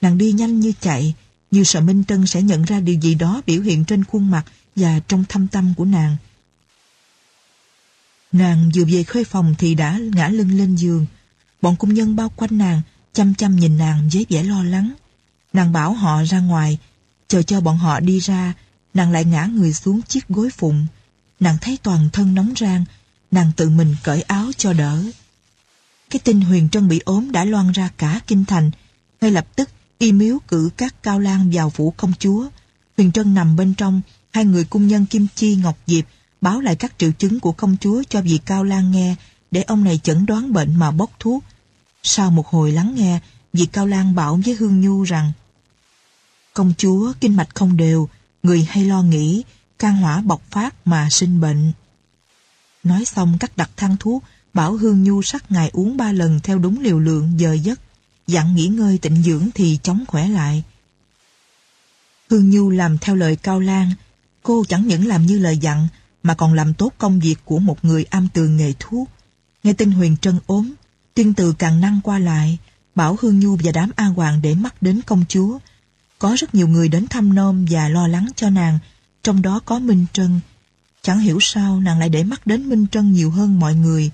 Nàng đi nhanh như chạy, như sợ Minh Trân sẽ nhận ra điều gì đó biểu hiện trên khuôn mặt và trong thâm tâm của nàng. Nàng vừa về khơi phòng thì đã ngã lưng lên giường. Bọn cung nhân bao quanh nàng, chăm chăm nhìn nàng với vẻ lo lắng. Nàng bảo họ ra ngoài, chờ cho bọn họ đi ra, nàng lại ngã người xuống chiếc gối phụng. Nàng thấy toàn thân nóng rang, nàng tự mình cởi áo cho đỡ. Cái tin Huyền Trân bị ốm đã loan ra cả kinh thành. Ngay lập tức, y miếu cử các cao lan vào phủ công chúa. Huyền Trân nằm bên trong, hai người cung nhân Kim Chi Ngọc Diệp báo lại các triệu chứng của công chúa cho vị cao lan nghe để ông này chẩn đoán bệnh mà bốc thuốc. Sau một hồi lắng nghe, vị cao lan bảo với Hương Nhu rằng Công chúa kinh mạch không đều, người hay lo nghĩ, can hỏa bộc phát mà sinh bệnh. Nói xong cắt đặt thang thuốc, bảo Hương Nhu sắc ngày uống ba lần theo đúng liều lượng giờ giấc, dặn nghỉ ngơi tịnh dưỡng thì chóng khỏe lại. Hương Nhu làm theo lời Cao Lan, cô chẳng những làm như lời dặn mà còn làm tốt công việc của một người am tường nghề thuốc. Nghe tin Huyền Trân ốm, tuyên từ càng năng qua lại, bảo Hương Nhu và đám A Hoàng để mắt đến công chúa. Có rất nhiều người đến thăm nom và lo lắng cho nàng, trong đó có Minh Trân. Chẳng hiểu sao nàng lại để mắt đến Minh Trân nhiều hơn mọi người.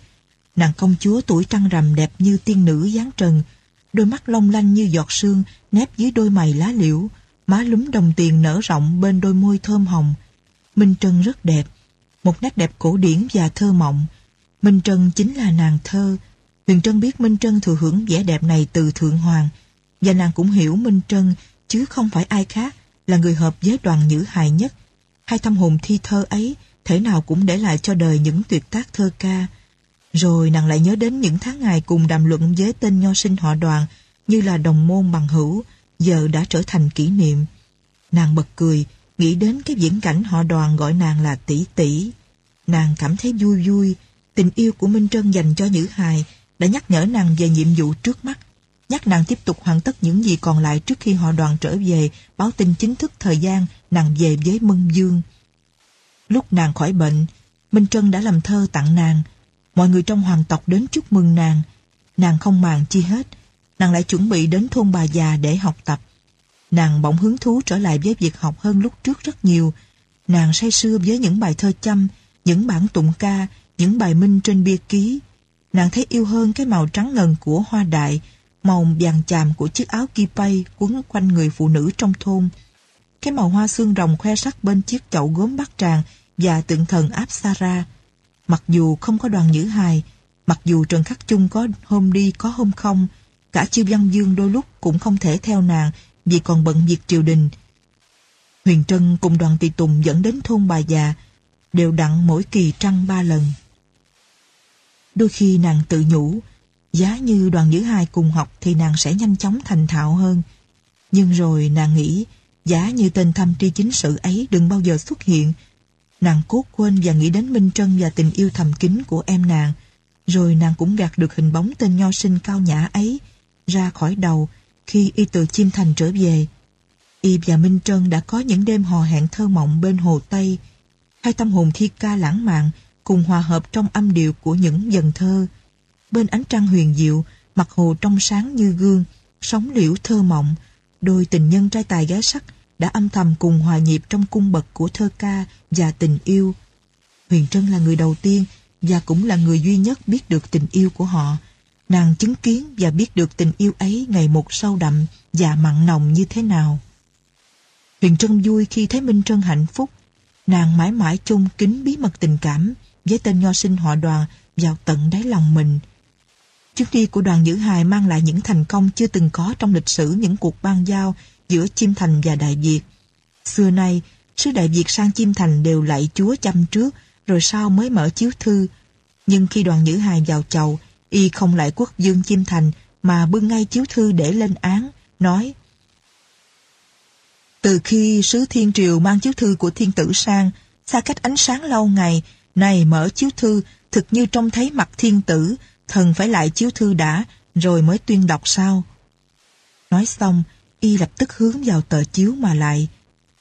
Nàng công chúa tuổi trăng rằm đẹp như tiên nữ dáng trần, đôi mắt long lanh như giọt sương nép dưới đôi mày lá liễu, má lúm đồng tiền nở rộng bên đôi môi thơm hồng. Minh Trân rất đẹp, một nét đẹp cổ điển và thơ mộng. Minh Trân chính là nàng thơ. Huyền Trân biết Minh Trân thừa hưởng vẻ đẹp này từ Thượng Hoàng, và nàng cũng hiểu Minh Trân chứ không phải ai khác là người hợp với đoàn nhữ hài nhất. Hai tâm hồn thi thơ ấy thể nào cũng để lại cho đời những tuyệt tác thơ ca. Rồi nàng lại nhớ đến những tháng ngày cùng đàm luận với tên nho sinh họ đoàn như là đồng môn bằng hữu, giờ đã trở thành kỷ niệm. Nàng bật cười, nghĩ đến cái viễn cảnh họ đoàn gọi nàng là tỷ tỷ. Nàng cảm thấy vui vui, tình yêu của Minh Trân dành cho Nhữ Hài đã nhắc nhở nàng về nhiệm vụ trước mắt, nhắc nàng tiếp tục hoàn tất những gì còn lại trước khi họ đoàn trở về báo tin chính thức thời gian nàng về với Mân Dương. Lúc nàng khỏi bệnh, Minh Trân đã làm thơ tặng nàng. Mọi người trong hoàng tộc đến chúc mừng nàng. Nàng không màng chi hết. Nàng lại chuẩn bị đến thôn bà già để học tập. Nàng bỗng hứng thú trở lại với việc học hơn lúc trước rất nhiều. Nàng say sưa với những bài thơ chăm, những bản tụng ca, những bài minh trên bia ký. Nàng thấy yêu hơn cái màu trắng ngần của hoa đại, màu vàng chàm của chiếc áo kipay quấn quanh người phụ nữ trong thôn. Cái màu hoa xương rồng khoe sắc bên chiếc chậu gốm bát tràng và tượng thần áp Sara. Mặc dù không có đoàn nhữ hài, mặc dù Trần Khắc Chung có hôm đi có hôm không, cả Chiêu Văn Dương đôi lúc cũng không thể theo nàng vì còn bận việc triều đình. Huyền Trân cùng đoàn tỳ tùng dẫn đến thôn bà già, đều đặn mỗi kỳ trăng ba lần. Đôi khi nàng tự nhủ, giá như đoàn nhữ hai cùng học thì nàng sẽ nhanh chóng thành thạo hơn. Nhưng rồi nàng nghĩ, giá như tên tham tri chính sự ấy đừng bao giờ xuất hiện. Nàng cố quên và nghĩ đến Minh Trân và tình yêu thầm kín của em nàng. Rồi nàng cũng gạt được hình bóng tên nho sinh cao nhã ấy ra khỏi đầu khi y từ chim thành trở về. Y và Minh Trân đã có những đêm hò hẹn thơ mộng bên hồ Tây. Hai tâm hồn thi ca lãng mạn cùng hòa hợp trong âm điệu của những dần thơ. Bên ánh trăng huyền diệu, mặt hồ trong sáng như gương, sóng liễu thơ mộng, đôi tình nhân trai tài gái sắc đã âm thầm cùng hòa nhịp trong cung bậc của thơ ca và tình yêu. Huyền Trân là người đầu tiên và cũng là người duy nhất biết được tình yêu của họ. Nàng chứng kiến và biết được tình yêu ấy ngày một sâu đậm và mặn nồng như thế nào. Huyền Trân vui khi thấy Minh Trân hạnh phúc. Nàng mãi mãi chung kính bí mật tình cảm với tên nho sinh họ đoàn vào tận đáy lòng mình. Chuyến đi của đoàn Nhữ Hài mang lại những thành công chưa từng có trong lịch sử những cuộc ban giao giữa chim Thành và Đại Việt. Xưa nay, sứ Đại Việt sang chim Thành đều lạy Chúa chăm trước, rồi sau mới mở chiếu thư. Nhưng khi đoàn Nhữ Hài vào chầu, y không lại quốc dương chim Thành mà bưng ngay chiếu thư để lên án, nói Từ khi sứ Thiên Triều mang chiếu thư của thiên tử sang, xa cách ánh sáng lâu ngày, này mở chiếu thư, thực như trông thấy mặt thiên tử, thần phải lại chiếu thư đã, rồi mới tuyên đọc sao. Nói xong, y lập tức hướng vào tờ chiếu mà lại.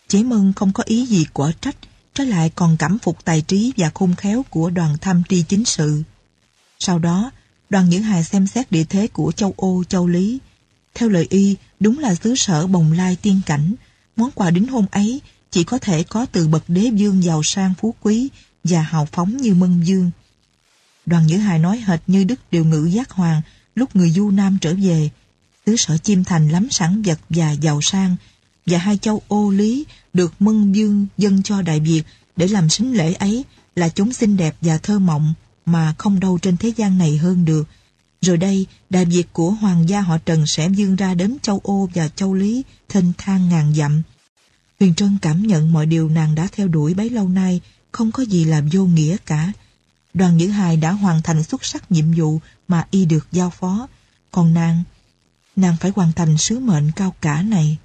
Chế mân không có ý gì quả trách, trái lại còn cảm phục tài trí và khôn khéo của đoàn tham tri chính sự. Sau đó, đoàn những hài xem xét địa thế của châu Ô, châu Lý. Theo lời y, đúng là xứ sở bồng lai tiên cảnh. Món quà đính hôn ấy chỉ có thể có từ bậc đế dương giàu sang phú quý và hào phóng như Mân Dương. Đoàn Nhữ Hài nói hệt như Đức Điều Ngự Giác Hoàng lúc người Du Nam trở về. Xứ sở Chim Thành lắm sản vật và giàu sang, và hai châu ô lý được Mân Dương dân cho Đại Việt để làm sính lễ ấy là chúng xinh đẹp và thơ mộng mà không đâu trên thế gian này hơn được. Rồi đây, Đại Việt của Hoàng gia họ Trần sẽ dương ra đến châu Ô và châu Lý, thênh thang ngàn dặm. Huyền Trân cảm nhận mọi điều nàng đã theo đuổi bấy lâu nay không có gì là vô nghĩa cả. Đoàn Nhữ Hài đã hoàn thành xuất sắc nhiệm vụ mà y được giao phó. Còn nàng, nàng phải hoàn thành sứ mệnh cao cả này.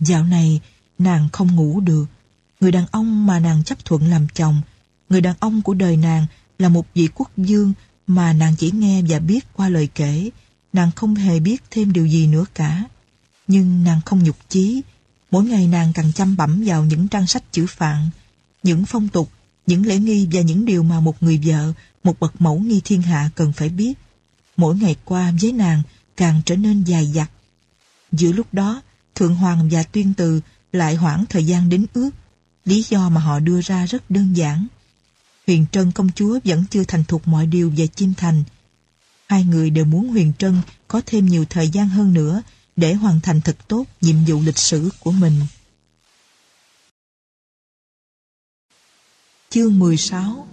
Dạo này, nàng không ngủ được. Người đàn ông mà nàng chấp thuận làm chồng, người đàn ông của đời nàng là một vị quốc dương mà nàng chỉ nghe và biết qua lời kể. Nàng không hề biết thêm điều gì nữa cả. Nhưng nàng không nhục chí. Mỗi ngày nàng càng chăm bẩm vào những trang sách chữ phạn, những phong tục, những lễ nghi và những điều mà một người vợ, một bậc mẫu nghi thiên hạ cần phải biết. Mỗi ngày qua với nàng càng trở nên dài dặt. Giữa lúc đó, Thượng Hoàng và Tuyên Từ lại hoãn thời gian đến ước. Lý do mà họ đưa ra rất đơn giản. Huyền Trân công chúa vẫn chưa thành thục mọi điều về Chim Thành. Hai người đều muốn Huyền Trân có thêm nhiều thời gian hơn nữa để hoàn thành thật tốt nhiệm vụ lịch sử của mình. Chương 16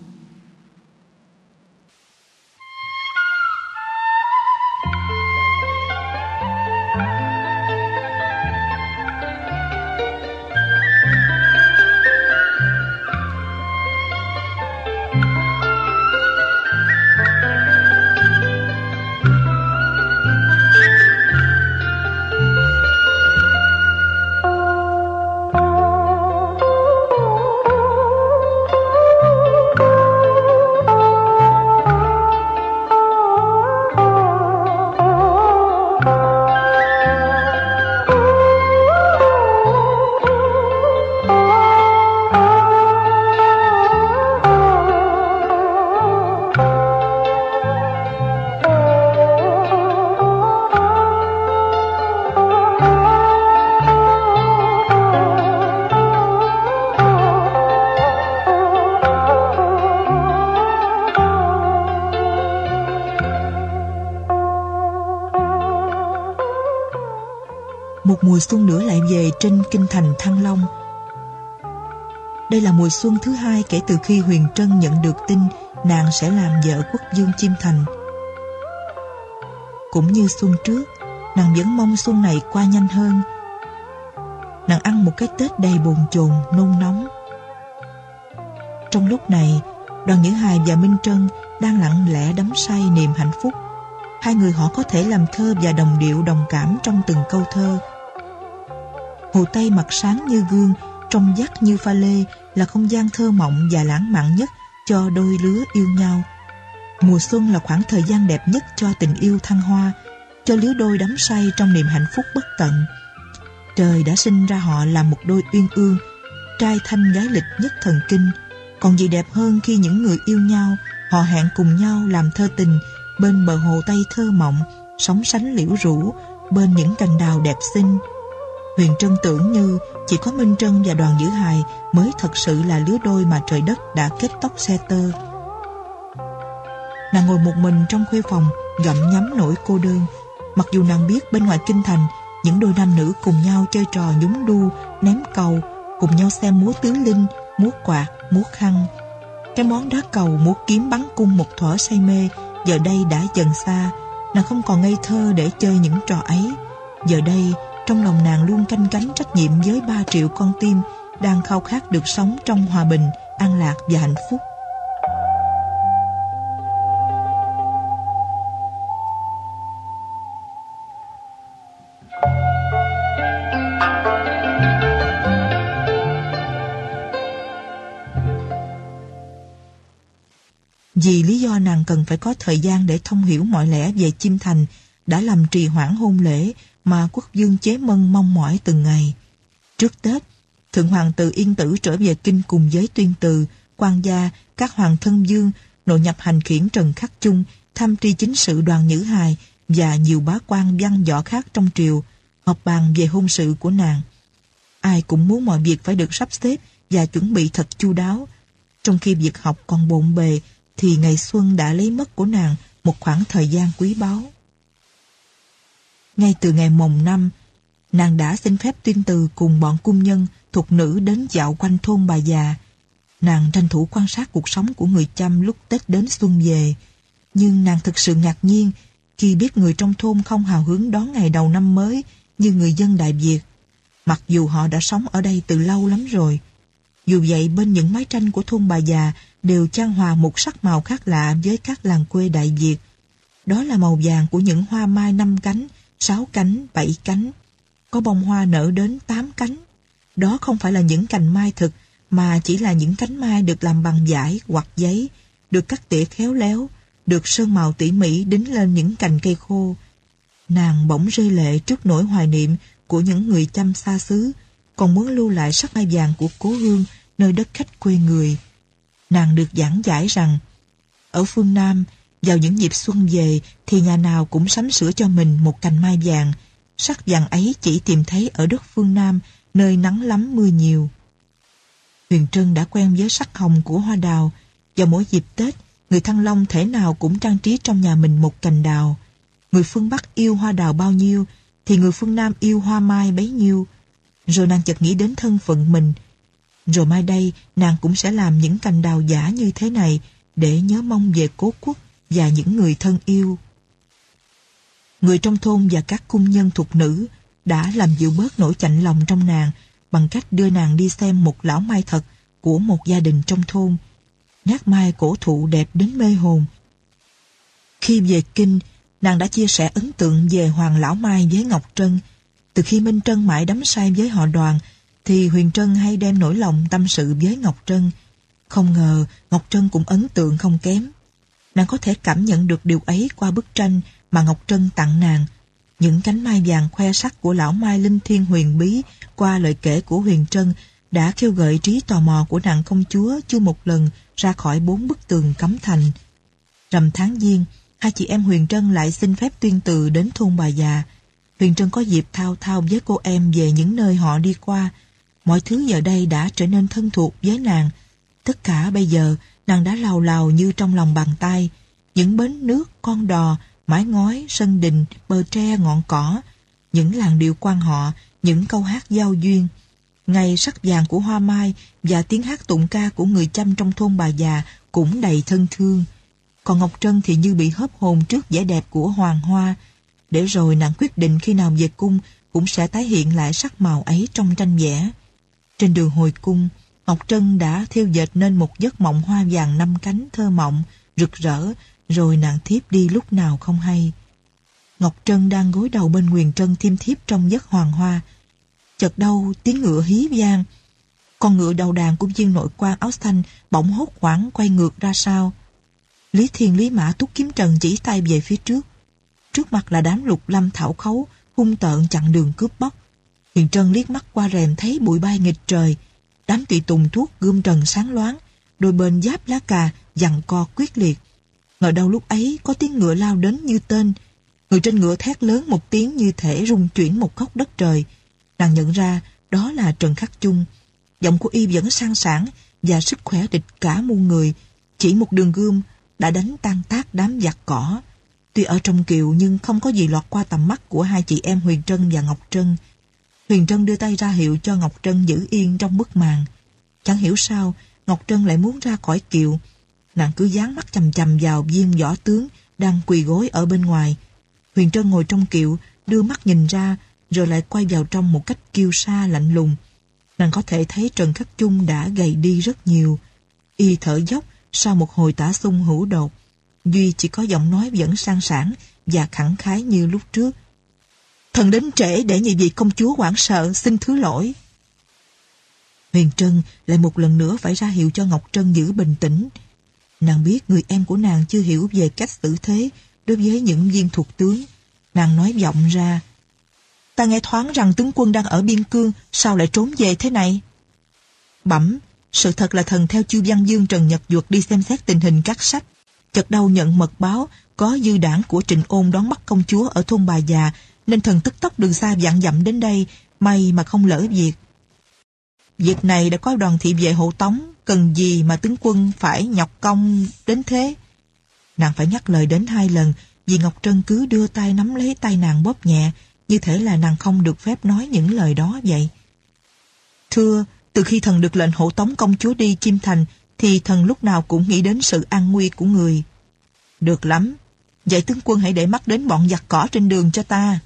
mùa xuân nữa lại về trên kinh thành Thăng Long. Đây là mùa xuân thứ hai kể từ khi Huyền Trân nhận được tin nàng sẽ làm vợ quốc dương Chim Thành. Cũng như xuân trước, nàng vẫn mong xuân này qua nhanh hơn. Nàng ăn một cái Tết đầy bồn chồn, nôn nóng. Trong lúc này, đoàn Nhữ Hài và Minh Trân đang lặng lẽ đắm say niềm hạnh phúc. Hai người họ có thể làm thơ và đồng điệu đồng cảm trong từng câu thơ Hồ Tây mặt sáng như gương, trong vắt như pha lê là không gian thơ mộng và lãng mạn nhất cho đôi lứa yêu nhau. Mùa xuân là khoảng thời gian đẹp nhất cho tình yêu thăng hoa, cho lứa đôi đắm say trong niềm hạnh phúc bất tận. Trời đã sinh ra họ làm một đôi uyên ương, trai thanh gái lịch nhất thần kinh. Còn gì đẹp hơn khi những người yêu nhau, họ hẹn cùng nhau làm thơ tình bên bờ hồ Tây thơ mộng, sóng sánh liễu rũ, bên những cành đào đẹp xinh. Huyền Trân tưởng như chỉ có Minh Trân và đoàn giữ Hài mới thật sự là lứa đôi mà trời đất đã kết tóc xe tơ. Nàng ngồi một mình trong khuê phòng, gặm nhắm nỗi cô đơn. Mặc dù nàng biết bên ngoài kinh thành, những đôi nam nữ cùng nhau chơi trò nhúng đu, ném cầu, cùng nhau xem múa tứ linh, múa quạt, múa khăn. Cái món đá cầu múa kiếm bắn cung một thuở say mê, giờ đây đã dần xa. Nàng không còn ngây thơ để chơi những trò ấy. Giờ đây, trong lòng nàng luôn canh cánh trách nhiệm với ba triệu con tim đang khao khát được sống trong hòa bình, an lạc và hạnh phúc. Vì lý do nàng cần phải có thời gian để thông hiểu mọi lẽ về chim thành đã làm trì hoãn hôn lễ mà quốc dương chế mân mong mỏi từng ngày. Trước Tết, Thượng Hoàng từ Yên Tử trở về kinh cùng với tuyên từ, quan gia, các hoàng thân dương, nội nhập hành khiển Trần Khắc Chung, tham tri chính sự đoàn Nhữ Hài và nhiều bá quan văn võ khác trong triều họp bàn về hôn sự của nàng. Ai cũng muốn mọi việc phải được sắp xếp và chuẩn bị thật chu đáo. Trong khi việc học còn bộn bề thì ngày xuân đã lấy mất của nàng một khoảng thời gian quý báu. Ngay từ ngày mồng năm, nàng đã xin phép tuyên từ cùng bọn cung nhân thuộc nữ đến dạo quanh thôn bà già. Nàng tranh thủ quan sát cuộc sống của người chăm lúc Tết đến xuân về. Nhưng nàng thực sự ngạc nhiên khi biết người trong thôn không hào hứng đón ngày đầu năm mới như người dân Đại Việt. Mặc dù họ đã sống ở đây từ lâu lắm rồi. Dù vậy bên những mái tranh của thôn bà già đều trang hòa một sắc màu khác lạ với các làng quê Đại Việt. Đó là màu vàng của những hoa mai năm cánh, sáu cánh, bảy cánh. Có bông hoa nở đến tám cánh. Đó không phải là những cành mai thực, mà chỉ là những cánh mai được làm bằng vải hoặc giấy, được cắt tỉa khéo léo, được sơn màu tỉ mỉ đính lên những cành cây khô. Nàng bỗng rơi lệ trước nỗi hoài niệm của những người chăm xa xứ, còn muốn lưu lại sắc mai vàng của cố hương nơi đất khách quê người. Nàng được giảng giải rằng, ở phương Nam, vào những dịp xuân về thì nhà nào cũng sắm sửa cho mình một cành mai vàng. Sắc vàng ấy chỉ tìm thấy ở đất phương Nam, nơi nắng lắm mưa nhiều. Huyền Trân đã quen với sắc hồng của hoa đào, vào mỗi dịp Tết, người Thăng Long thể nào cũng trang trí trong nhà mình một cành đào. Người phương Bắc yêu hoa đào bao nhiêu, thì người phương Nam yêu hoa mai bấy nhiêu. Rồi nàng chợt nghĩ đến thân phận mình. Rồi mai đây, nàng cũng sẽ làm những cành đào giả như thế này để nhớ mong về cố quốc và những người thân yêu. Người trong thôn và các cung nhân thuộc nữ đã làm dịu bớt nỗi chạnh lòng trong nàng bằng cách đưa nàng đi xem một lão mai thật của một gia đình trong thôn. Nhát mai cổ thụ đẹp đến mê hồn. Khi về kinh, nàng đã chia sẻ ấn tượng về Hoàng Lão Mai với Ngọc Trân. Từ khi Minh Trân mãi đắm say với họ đoàn, thì Huyền Trân hay đem nỗi lòng tâm sự với Ngọc Trân. Không ngờ Ngọc Trân cũng ấn tượng không kém. Nàng có thể cảm nhận được điều ấy qua bức tranh mà Ngọc Trân tặng nàng. Những cánh mai vàng khoe sắc của lão Mai Linh Thiên huyền bí qua lời kể của Huyền Trân đã kêu gợi trí tò mò của nàng công chúa chưa một lần ra khỏi bốn bức tường cấm thành. Rằm tháng giêng, hai chị em Huyền Trân lại xin phép tuyên từ đến thôn bà già. Huyền Trân có dịp thao thao với cô em về những nơi họ đi qua. Mọi thứ giờ đây đã trở nên thân thuộc với nàng. Tất cả bây giờ, nàng đã lào lào như trong lòng bàn tay. Những bến nước, con đò, mái ngói, sân đình, bờ tre, ngọn cỏ. Những làng điệu quan họ, những câu hát giao duyên. Ngày sắc vàng của hoa mai và tiếng hát tụng ca của người chăm trong thôn bà già cũng đầy thân thương. Còn Ngọc Trân thì như bị hớp hồn trước vẻ đẹp của hoàng hoa. Để rồi nàng quyết định khi nào về cung cũng sẽ tái hiện lại sắc màu ấy trong tranh vẽ. Trên đường hồi cung, Ngọc Trân đã thiêu dệt nên một giấc mộng hoa vàng năm cánh thơ mộng, rực rỡ, rồi nàng thiếp đi lúc nào không hay. Ngọc Trân đang gối đầu bên Nguyền Trân thiêm thiếp trong giấc hoàng hoa. Chợt đâu tiếng ngựa hí vang. Con ngựa đầu đàn của viên nội quan áo xanh bỗng hốt hoảng quay ngược ra sau. Lý Thiên Lý Mã túc kiếm trần chỉ tay về phía trước. Trước mặt là đám lục lâm thảo khấu, hung tợn chặn đường cướp bóc. Huyền Trân liếc mắt qua rèm thấy bụi bay nghịch trời. Đám tùy tùng thuốc gươm trần sáng loáng, đôi bên giáp lá cà, dằn co quyết liệt. Ngờ đâu lúc ấy có tiếng ngựa lao đến như tên. Người trên ngựa thét lớn một tiếng như thể rung chuyển một góc đất trời. Nàng nhận ra đó là Trần Khắc Chung. Giọng của y vẫn sang sảng và sức khỏe địch cả muôn người. Chỉ một đường gươm đã đánh tan tác đám giặc cỏ. Tuy ở trong kiệu nhưng không có gì lọt qua tầm mắt của hai chị em Huyền Trân và Ngọc Trân. Huyền Trân đưa tay ra hiệu cho Ngọc Trân giữ yên trong bức màn. Chẳng hiểu sao Ngọc Trân lại muốn ra khỏi kiệu. Nàng cứ dán mắt chầm chầm vào viên võ tướng đang quỳ gối ở bên ngoài. Huyền Trân ngồi trong kiệu, đưa mắt nhìn ra, rồi lại quay vào trong một cách kiêu sa lạnh lùng. Nàng có thể thấy Trần Khắc Chung đã gầy đi rất nhiều. Y thở dốc sau một hồi tả xung hữu đột. Duy chỉ có giọng nói vẫn sang sảng và khẳng khái như lúc trước. Thần đến trễ để nhị vị công chúa hoảng sợ, xin thứ lỗi. Huyền Trân lại một lần nữa phải ra hiệu cho Ngọc Trân giữ bình tĩnh. Nàng biết người em của nàng chưa hiểu về cách xử thế đối với những viên thuộc tướng. Nàng nói vọng ra. Ta nghe thoáng rằng tướng quân đang ở biên cương, sao lại trốn về thế này? Bẩm, sự thật là thần theo Chu Văn Dương Trần Nhật Duật đi xem xét tình hình các sách. chợt đâu nhận mật báo có dư đảng của Trịnh Ôn đón bắt công chúa ở thôn bà già, nên thần tức tốc đường xa dặn dặm đến đây, may mà không lỡ việc. Việc này đã có đoàn thị vệ hộ tống, cần gì mà tướng quân phải nhọc công đến thế? Nàng phải nhắc lời đến hai lần, vì Ngọc Trân cứ đưa tay nắm lấy tay nàng bóp nhẹ, như thể là nàng không được phép nói những lời đó vậy. Thưa, từ khi thần được lệnh hộ tống công chúa đi Chim Thành, thì thần lúc nào cũng nghĩ đến sự an nguy của người. Được lắm, vậy tướng quân hãy để mắt đến bọn giặc cỏ trên đường cho ta.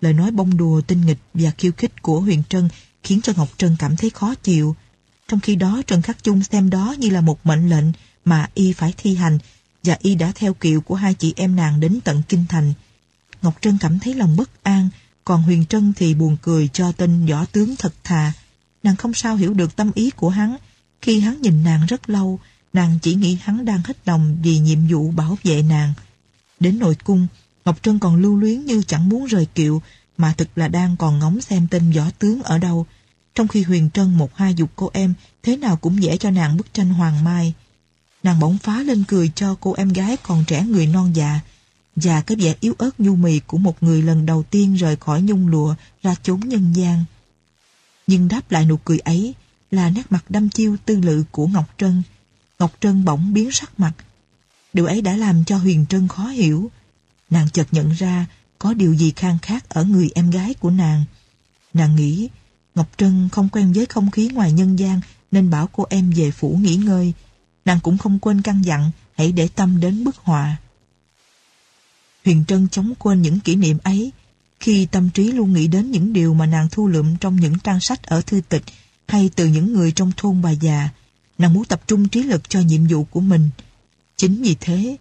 Lời nói bông đùa, tinh nghịch và khiêu khích của Huyền Trân khiến cho Ngọc Trân cảm thấy khó chịu. Trong khi đó Trần Khắc Chung xem đó như là một mệnh lệnh mà y phải thi hành và y đã theo kiệu của hai chị em nàng đến tận Kinh Thành. Ngọc Trân cảm thấy lòng bất an, còn Huyền Trân thì buồn cười cho tên võ tướng thật thà. Nàng không sao hiểu được tâm ý của hắn. Khi hắn nhìn nàng rất lâu, nàng chỉ nghĩ hắn đang hết lòng vì nhiệm vụ bảo vệ nàng. Đến nội cung, Ngọc Trân còn lưu luyến như chẳng muốn rời kiệu, mà thực là đang còn ngóng xem tên võ tướng ở đâu. Trong khi Huyền Trân một hai dục cô em, thế nào cũng vẽ cho nàng bức tranh hoàng mai. Nàng bỗng phá lên cười cho cô em gái còn trẻ người non già, và cái vẻ yếu ớt nhu mì của một người lần đầu tiên rời khỏi nhung lụa ra chốn nhân gian. Nhưng đáp lại nụ cười ấy là nét mặt đăm chiêu tư lự của Ngọc Trân. Ngọc Trân bỗng biến sắc mặt. Điều ấy đã làm cho Huyền Trân khó hiểu. Nàng chợt nhận ra có điều gì khang khác ở người em gái của nàng. Nàng nghĩ Ngọc Trân không quen với không khí ngoài nhân gian nên bảo cô em về phủ nghỉ ngơi. Nàng cũng không quên căn dặn hãy để tâm đến bức họa. Huyền Trân chống quên những kỷ niệm ấy khi tâm trí luôn nghĩ đến những điều mà nàng thu lượm trong những trang sách ở thư tịch hay từ những người trong thôn bà già. Nàng muốn tập trung trí lực cho nhiệm vụ của mình. Chính vì thế,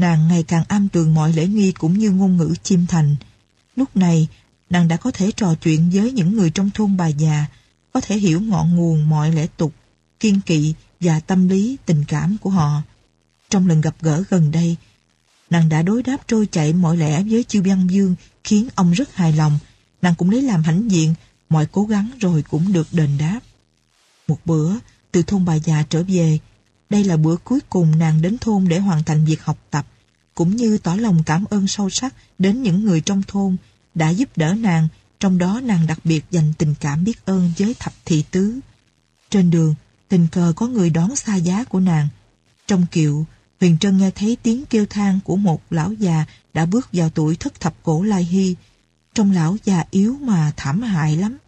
nàng ngày càng am tường mọi lễ nghi cũng như ngôn ngữ chim thành. Lúc này, nàng đã có thể trò chuyện với những người trong thôn bà già, có thể hiểu ngọn nguồn mọi lễ tục, kiên kỵ và tâm lý tình cảm của họ. Trong lần gặp gỡ gần đây, nàng đã đối đáp trôi chảy mọi lẽ với Chiêu Văn Dương khiến ông rất hài lòng. Nàng cũng lấy làm hãnh diện, mọi cố gắng rồi cũng được đền đáp. Một bữa, từ thôn bà già trở về, đây là bữa cuối cùng nàng đến thôn để hoàn thành việc học tập, cũng như tỏ lòng cảm ơn sâu sắc đến những người trong thôn đã giúp đỡ nàng, trong đó nàng đặc biệt dành tình cảm biết ơn với thập thị tứ. Trên đường, tình cờ có người đón xa giá của nàng. Trong kiệu, Huyền Trân nghe thấy tiếng kêu than của một lão già đã bước vào tuổi thất thập cổ lai hy. Trong lão già yếu mà thảm hại lắm.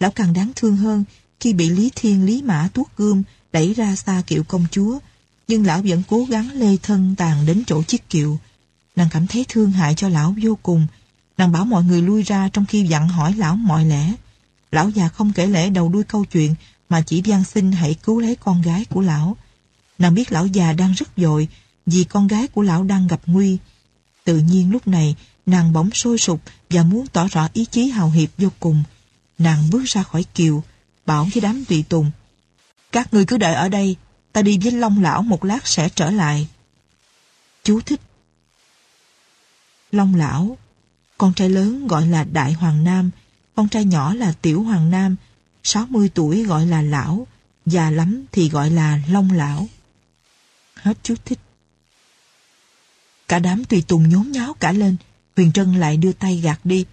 Lão càng đáng thương hơn khi bị Lý Thiên Lý Mã tuốt gươm đẩy ra xa kiệu công chúa. Nhưng lão vẫn cố gắng lê thân tàn đến chỗ chiếc kiệu. Nàng cảm thấy thương hại cho lão vô cùng. Nàng bảo mọi người lui ra trong khi dặn hỏi lão mọi lẽ. Lão già không kể lẽ đầu đuôi câu chuyện mà chỉ van xin hãy cứu lấy con gái của lão. Nàng biết lão già đang rất dội vì con gái của lão đang gặp nguy. Tự nhiên lúc này nàng bỗng sôi sục và muốn tỏ rõ ý chí hào hiệp vô cùng. Nàng bước ra khỏi kiều, bảo với đám tùy tùng. Các người cứ đợi ở đây, ta đi với Long lão một lát sẽ trở lại. Chú thích Long lão, con trai lớn gọi là Đại Hoàng Nam, con trai nhỏ là Tiểu Hoàng Nam, 60 tuổi gọi là lão, già lắm thì gọi là Long lão. Hết chú thích. Cả đám tùy tùng nhốn nháo cả lên, Huyền Trân lại đưa tay gạt đi.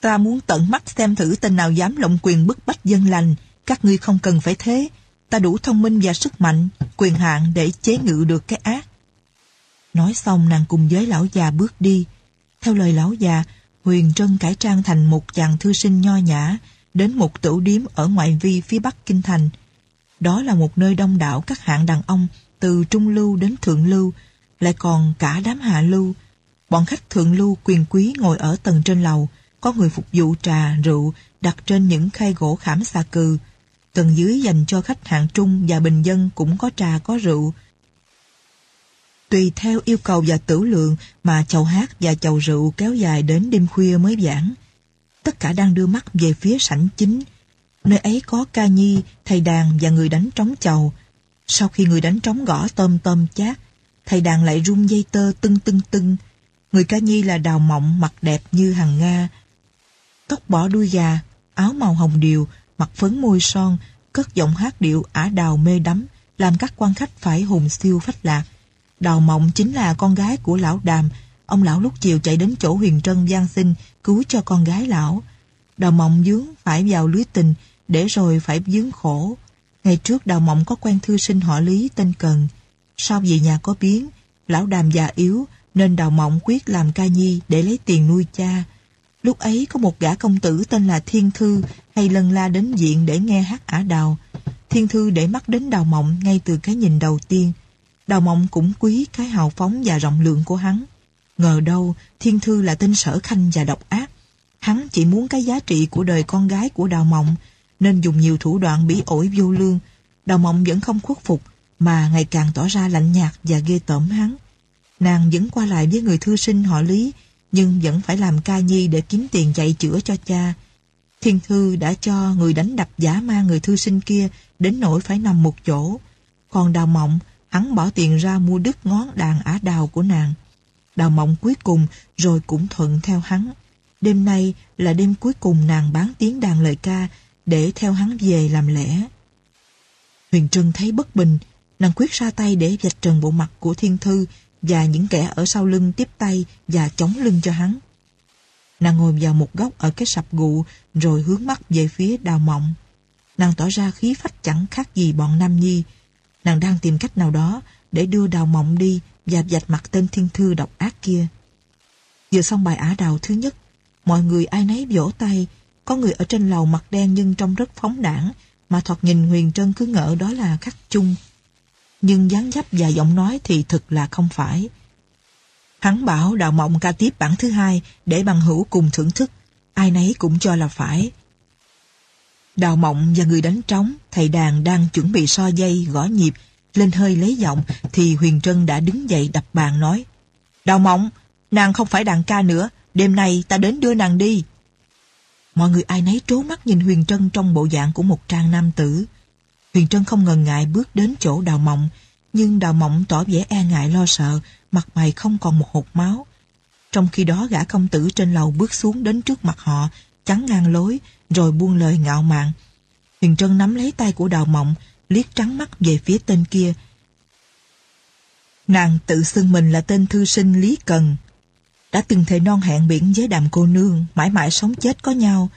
Ta muốn tận mắt xem thử tên nào dám lộng quyền bức bách dân lành, các ngươi không cần phải thế. Ta đủ thông minh và sức mạnh, quyền hạn để chế ngự được cái ác. Nói xong nàng cùng với lão già bước đi. Theo lời lão già, Huyền Trân cải trang thành một chàng thư sinh nho nhã, đến một tửu điếm ở ngoại vi phía bắc kinh thành. Đó là một nơi đông đảo các hạng đàn ông, từ trung lưu đến thượng lưu, lại còn cả đám hạ lưu. Bọn khách thượng lưu quyền quý ngồi ở tầng trên lầu, có người phục vụ trà, rượu đặt trên những khay gỗ khảm xà cừ. Tầng dưới dành cho khách hạng trung và bình dân cũng có trà có rượu. Tùy theo yêu cầu và tử lượng mà chầu hát và chầu rượu kéo dài đến đêm khuya mới giảng. Tất cả đang đưa mắt về phía sảnh chính. Nơi ấy có ca nhi, thầy đàn và người đánh trống chầu. Sau khi người đánh trống gõ tôm tôm chát, thầy đàn lại rung dây tơ tưng tưng tưng. Người ca nhi là đào mộng mặt đẹp như hàng Nga. Tóc bỏ đuôi gà, áo màu hồng điều, mặt phấn môi son, cất giọng hát điệu ả đào mê đắm, làm các quan khách phải hùng siêu phách lạc. Đào Mộng chính là con gái của lão Đàm, ông lão lúc chiều chạy đến chỗ Huyền Trân gian xin cứu cho con gái lão. Đào Mộng dướng phải vào lưới tình, để rồi phải dướng khổ. Ngày trước Đào Mộng có quen thư sinh họ Lý tên Cần. Sau về nhà có biến, lão Đàm già yếu, nên Đào Mộng quyết làm ca nhi để lấy tiền nuôi cha. Lúc ấy có một gã công tử tên là Thiên Thư hay lần la đến diện để nghe hát ả đào. Thiên Thư để mắt đến Đào Mộng ngay từ cái nhìn đầu tiên. Đào Mộng cũng quý cái hào phóng và rộng lượng của hắn. Ngờ đâu, Thiên Thư là tên sở khanh và độc ác. Hắn chỉ muốn cái giá trị của đời con gái của Đào Mộng, nên dùng nhiều thủ đoạn bỉ ổi vô lương. Đào Mộng vẫn không khuất phục, mà ngày càng tỏ ra lạnh nhạt và ghê tởm hắn. Nàng vẫn qua lại với người thư sinh họ Lý nhưng vẫn phải làm ca nhi để kiếm tiền chạy chữa cho cha. Thiên Thư đã cho người đánh đập giả ma người thư sinh kia đến nỗi phải nằm một chỗ. Còn Đào Mộng, hắn bỏ tiền ra mua đứt ngón đàn ả đào của nàng. Đào Mộng cuối cùng rồi cũng thuận theo hắn. Đêm nay là đêm cuối cùng nàng bán tiếng đàn lời ca để theo hắn về làm lẽ. Huyền Trân thấy bất bình, nàng quyết ra tay để vạch trần bộ mặt của Thiên Thư và những kẻ ở sau lưng tiếp tay và chống lưng cho hắn. Nàng ngồi vào một góc ở cái sập gụ rồi hướng mắt về phía đào mộng. Nàng tỏ ra khí phách chẳng khác gì bọn Nam Nhi. Nàng đang tìm cách nào đó để đưa đào mộng đi và dạch mặt tên thiên thư độc ác kia. Vừa xong bài ả đào thứ nhất, mọi người ai nấy vỗ tay, có người ở trên lầu mặt đen nhưng trông rất phóng đảng, mà thoạt nhìn Huyền Trân cứ ngỡ đó là khắc chung. Nhưng dáng dấp và giọng nói thì thực là không phải. Hắn bảo Đào Mộng ca tiếp bản thứ hai để bằng hữu cùng thưởng thức, ai nấy cũng cho là phải. Đào Mộng và người đánh trống, thầy đàn đang chuẩn bị so dây, gõ nhịp, lên hơi lấy giọng thì Huyền Trân đã đứng dậy đập bàn nói Đào Mộng, nàng không phải đàn ca nữa, đêm nay ta đến đưa nàng đi. Mọi người ai nấy trố mắt nhìn Huyền Trân trong bộ dạng của một trang nam tử. Huyền Trân không ngần ngại bước đến chỗ Đào Mộng, nhưng Đào Mộng tỏ vẻ e ngại lo sợ, mặt mày không còn một hột máu. Trong khi đó gã công tử trên lầu bước xuống đến trước mặt họ, chắn ngang lối, rồi buông lời ngạo mạn. Huyền Trân nắm lấy tay của Đào Mộng, liếc trắng mắt về phía tên kia. Nàng tự xưng mình là tên thư sinh Lý Cần. Đã từng thề non hẹn biển với đàm cô nương, mãi mãi sống chết có nhau.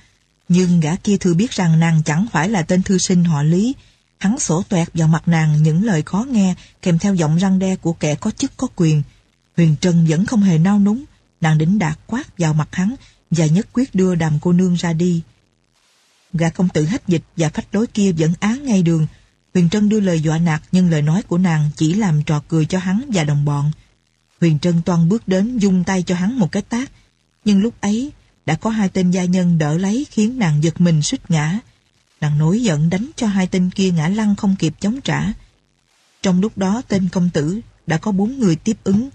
Nhưng gã kia thừa biết rằng nàng chẳng phải là tên thư sinh họ Lý. Hắn sổ toẹt vào mặt nàng những lời khó nghe, kèm theo giọng răng đe của kẻ có chức có quyền. Huyền Trân vẫn không hề nao núng. Nàng đỉnh đạt quát vào mặt hắn và nhất quyết đưa đàm cô nương ra đi. Gã công tử hách dịch và phách đối kia vẫn án ngay đường. Huyền Trân đưa lời dọa nạt nhưng lời nói của nàng chỉ làm trò cười cho hắn và đồng bọn. Huyền Trân toan bước đến dung tay cho hắn một cái tát, Nhưng lúc ấy đã có hai tên gia nhân đỡ lấy khiến nàng giật mình suýt ngã. Nàng nổi giận đánh cho hai tên kia ngã lăn không kịp chống trả. Trong lúc đó tên công tử đã có bốn người tiếp ứng.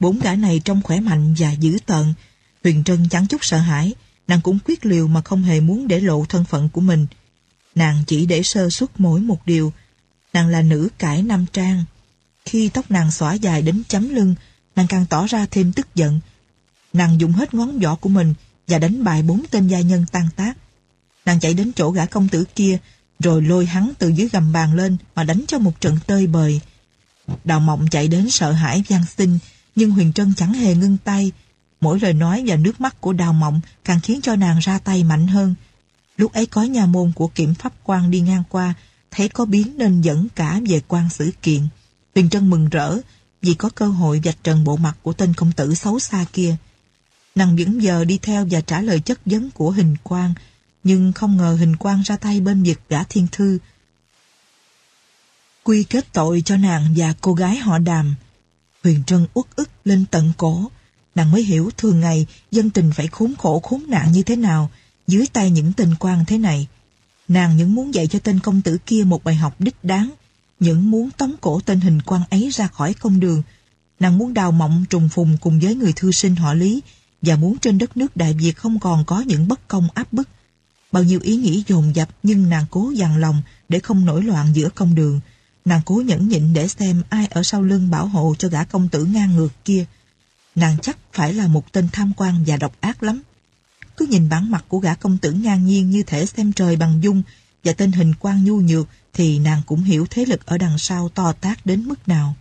Bốn gã này trông khỏe mạnh và dữ tợn. Huyền Trân chẳng chút sợ hãi. Nàng cũng quyết liều mà không hề muốn để lộ thân phận của mình. Nàng chỉ để sơ suất mỗi một điều. Nàng là nữ cải nam trang. Khi tóc nàng xõa dài đến chấm lưng, nàng càng tỏ ra thêm tức giận. Nàng dùng hết ngón giỏ của mình và đánh bại bốn tên gia nhân tan tác. Nàng chạy đến chỗ gã công tử kia, rồi lôi hắn từ dưới gầm bàn lên mà đánh cho một trận tơi bời. Đào mộng chạy đến sợ hãi gian xin, nhưng Huyền Trân chẳng hề ngưng tay. Mỗi lời nói và nước mắt của đào mộng càng khiến cho nàng ra tay mạnh hơn. Lúc ấy có nhà môn của kiểm pháp quan đi ngang qua, thấy có biến nên dẫn cả về quan xử kiện. Huyền Trân mừng rỡ vì có cơ hội vạch trần bộ mặt của tên công tử xấu xa kia. Nàng vẫn giờ đi theo và trả lời chất vấn của hình quan, nhưng không ngờ hình quan ra tay bên việc gã thiên thư. Quy kết tội cho nàng và cô gái họ đàm. Huyền Trân uất ức lên tận cổ. Nàng mới hiểu thường ngày dân tình phải khốn khổ khốn nạn như thế nào dưới tay những tình quan thế này. Nàng những muốn dạy cho tên công tử kia một bài học đích đáng, những muốn tống cổ tên hình quan ấy ra khỏi công đường. Nàng muốn đào mộng trùng phùng cùng với người thư sinh họ Lý và muốn trên đất nước Đại Việt không còn có những bất công áp bức. Bao nhiêu ý nghĩ dồn dập nhưng nàng cố dằn lòng để không nổi loạn giữa công đường. Nàng cố nhẫn nhịn để xem ai ở sau lưng bảo hộ cho gã công tử ngang ngược kia. Nàng chắc phải là một tên tham quan và độc ác lắm. Cứ nhìn bản mặt của gã công tử ngang nhiên như thể xem trời bằng dung và tên hình quan nhu nhược thì nàng cũng hiểu thế lực ở đằng sau to tác đến mức nào.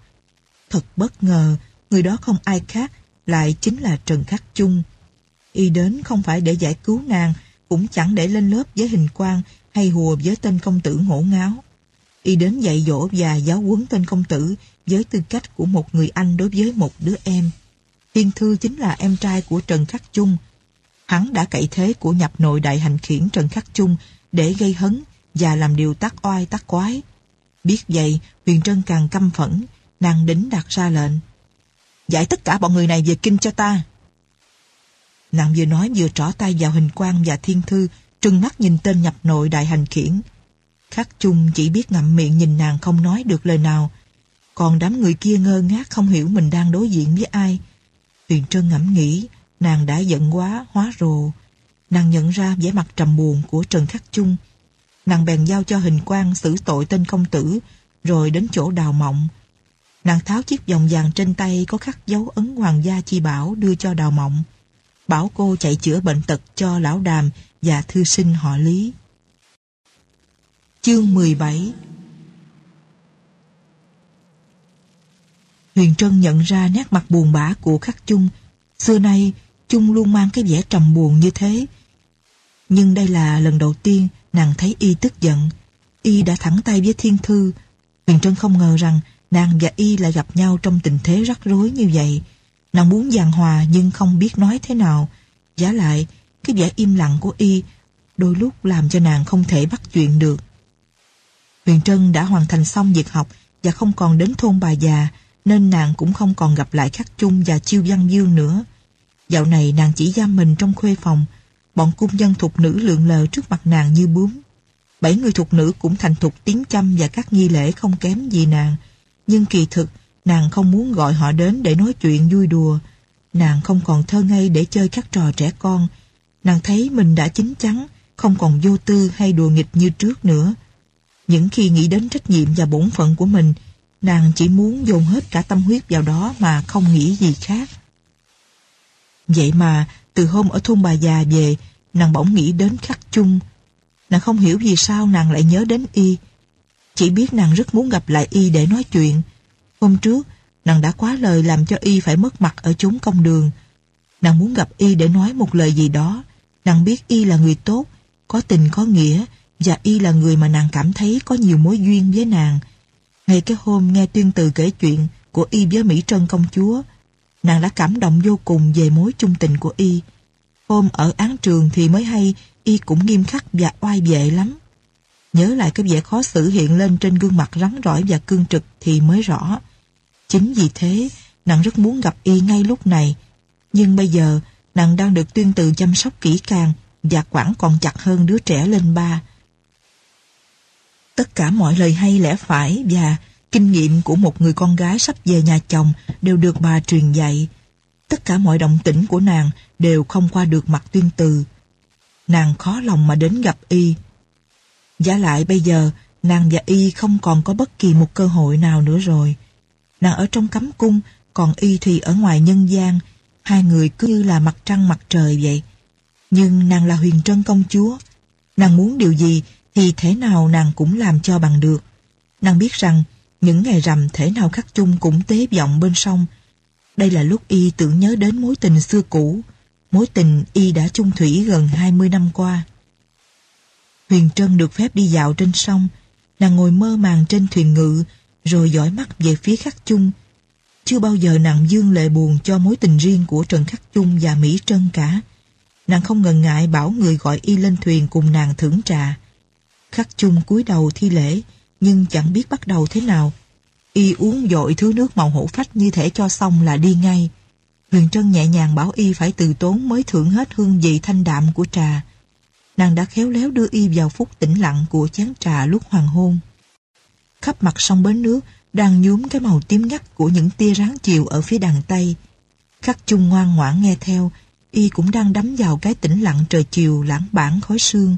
Thật bất ngờ, người đó không ai khác, lại chính là Trần Khắc Chung. Y đến không phải để giải cứu nàng, cũng chẳng để lên lớp với hình quan hay hùa với tên công tử ngổ ngáo. Y đến dạy dỗ và giáo huấn tên công tử với tư cách của một người anh đối với một đứa em. Thiên Thư chính là em trai của Trần Khắc Chung. Hắn đã cậy thế của nhập nội đại hành khiển Trần Khắc Chung để gây hấn và làm điều tác oai tác quái. Biết vậy, Huyền Trân càng căm phẫn, nàng đính đặt ra lệnh. Giải tất cả bọn người này về kinh cho ta. Nàng vừa nói vừa trỏ tay vào hình quan và thiên thư, trừng mắt nhìn tên nhập nội đại hành khiển. Khắc chung chỉ biết ngậm miệng nhìn nàng không nói được lời nào. Còn đám người kia ngơ ngác không hiểu mình đang đối diện với ai. tuyền Trân ngẫm nghĩ, nàng đã giận quá, hóa rồ. Nàng nhận ra vẻ mặt trầm buồn của Trần Khắc Chung. Nàng bèn giao cho hình quan xử tội tên công tử, rồi đến chỗ đào mộng. Nàng tháo chiếc vòng vàng trên tay có khắc dấu ấn hoàng gia chi bảo đưa cho đào mộng. Bảo cô chạy chữa bệnh tật cho lão đàm và thư sinh họ lý. Chương 17 Huyền Trân nhận ra nét mặt buồn bã của khắc chung. Xưa nay, chung luôn mang cái vẻ trầm buồn như thế. Nhưng đây là lần đầu tiên nàng thấy y tức giận. Y đã thẳng tay với thiên thư. Huyền Trân không ngờ rằng nàng và y lại gặp nhau trong tình thế rắc rối như vậy. Nàng muốn giàn hòa nhưng không biết nói thế nào. Giá lại, cái vẻ im lặng của y đôi lúc làm cho nàng không thể bắt chuyện được. Huyền Trân đã hoàn thành xong việc học và không còn đến thôn bà già nên nàng cũng không còn gặp lại Khắc Chung và Chiêu Văn Dương nữa. Dạo này nàng chỉ giam mình trong khuê phòng, bọn cung dân thục nữ lượn lờ trước mặt nàng như bướm. Bảy người thục nữ cũng thành thục tiếng chăm và các nghi lễ không kém gì nàng. Nhưng kỳ thực, nàng không muốn gọi họ đến để nói chuyện vui đùa. Nàng không còn thơ ngây để chơi các trò trẻ con. Nàng thấy mình đã chín chắn, không còn vô tư hay đùa nghịch như trước nữa. Những khi nghĩ đến trách nhiệm và bổn phận của mình, nàng chỉ muốn dồn hết cả tâm huyết vào đó mà không nghĩ gì khác. Vậy mà, từ hôm ở thôn bà già về, nàng bỗng nghĩ đến khắc chung. Nàng không hiểu vì sao nàng lại nhớ đến y. Chỉ biết nàng rất muốn gặp lại y để nói chuyện. Hôm trước, nàng đã quá lời làm cho y phải mất mặt ở chốn công đường. Nàng muốn gặp y để nói một lời gì đó. Nàng biết y là người tốt, có tình có nghĩa, và y là người mà nàng cảm thấy có nhiều mối duyên với nàng. Ngay cái hôm nghe tuyên từ kể chuyện của y với Mỹ Trân công chúa, nàng đã cảm động vô cùng về mối chung tình của y. Hôm ở án trường thì mới hay y cũng nghiêm khắc và oai vệ lắm. Nhớ lại cái vẻ khó xử hiện lên trên gương mặt rắn rỏi và cương trực thì mới rõ. Chính vì thế, nàng rất muốn gặp y ngay lúc này. Nhưng bây giờ, nàng đang được tuyên từ chăm sóc kỹ càng và quản còn chặt hơn đứa trẻ lên ba. Tất cả mọi lời hay lẽ phải và kinh nghiệm của một người con gái sắp về nhà chồng đều được bà truyền dạy. Tất cả mọi động tĩnh của nàng đều không qua được mặt tuyên từ. Nàng khó lòng mà đến gặp y. Giả lại bây giờ, nàng và y không còn có bất kỳ một cơ hội nào nữa rồi. Nàng ở trong cấm cung, còn y thì ở ngoài nhân gian. Hai người cứ như là mặt trăng mặt trời vậy. Nhưng nàng là huyền trân công chúa. Nàng muốn điều gì thì thế nào nàng cũng làm cho bằng được. Nàng biết rằng những ngày rằm thể nào khắc chung cũng tế vọng bên sông. Đây là lúc y tưởng nhớ đến mối tình xưa cũ, mối tình y đã chung thủy gần 20 năm qua. Huyền Trân được phép đi dạo trên sông, nàng ngồi mơ màng trên thuyền ngự, rồi dõi mắt về phía khắc chung. Chưa bao giờ nàng dương lệ buồn cho mối tình riêng của Trần Khắc Chung và Mỹ Trân cả. Nàng không ngần ngại bảo người gọi y lên thuyền cùng nàng thưởng trà. Khắc chung cúi đầu thi lễ, nhưng chẳng biết bắt đầu thế nào. Y uống dội thứ nước màu hổ phách như thể cho xong là đi ngay. Huyền Trân nhẹ nhàng bảo Y phải từ tốn mới thưởng hết hương vị thanh đạm của trà. Nàng đã khéo léo đưa Y vào phút tĩnh lặng của chén trà lúc hoàng hôn. Khắp mặt sông bến nước đang nhuốm cái màu tím ngắt của những tia ráng chiều ở phía đằng Tây. Khắc chung ngoan ngoãn nghe theo, Y cũng đang đắm vào cái tĩnh lặng trời chiều lãng bản khói sương.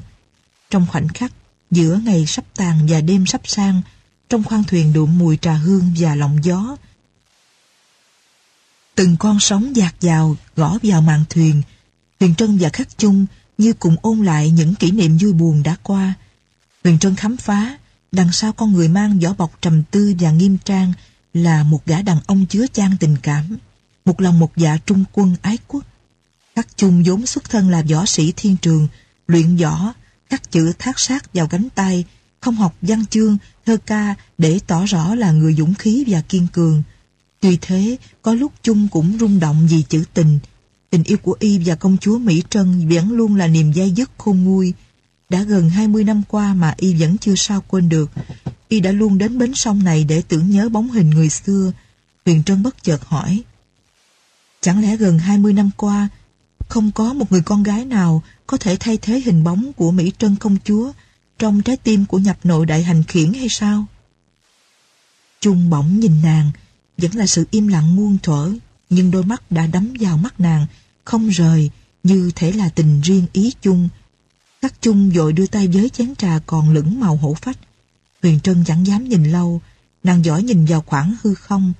Trong khoảnh khắc, Giữa ngày sắp tàn và đêm sắp sang, trong khoang thuyền đượm mùi trà hương và lòng gió. Từng con sóng dạt vào, gõ vào màn thuyền. Huyền Trân và Khắc Chung như cùng ôn lại những kỷ niệm vui buồn đã qua. Huyền Trân khám phá, đằng sau con người mang vỏ bọc trầm tư và nghiêm trang là một gã đàn ông chứa chan tình cảm, một lòng một dạ trung quân ái quốc. Khắc chung vốn xuất thân là võ sĩ thiên trường, luyện võ, các chữ thác sát vào cánh tay, không học văn chương, thơ ca để tỏ rõ là người dũng khí và kiên cường. Tuy thế, có lúc chung cũng rung động vì chữ tình. Tình yêu của y và công chúa Mỹ Trân vẫn luôn là niềm dây dứt khôn nguôi. Đã gần 20 năm qua mà y vẫn chưa sao quên được. Y đã luôn đến bến sông này để tưởng nhớ bóng hình người xưa. Huyền Trân bất chợt hỏi. Chẳng lẽ gần 20 năm qua, không có một người con gái nào có thể thay thế hình bóng của Mỹ Trân công chúa trong trái tim của nhập nội đại hành khiển hay sao? Trung bỗng nhìn nàng, vẫn là sự im lặng muôn thuở, nhưng đôi mắt đã đắm vào mắt nàng, không rời, như thể là tình riêng ý chung. Các chung vội đưa tay với chén trà còn lửng màu hổ phách. Huyền Trân chẳng dám nhìn lâu, nàng giỏi nhìn vào khoảng hư không.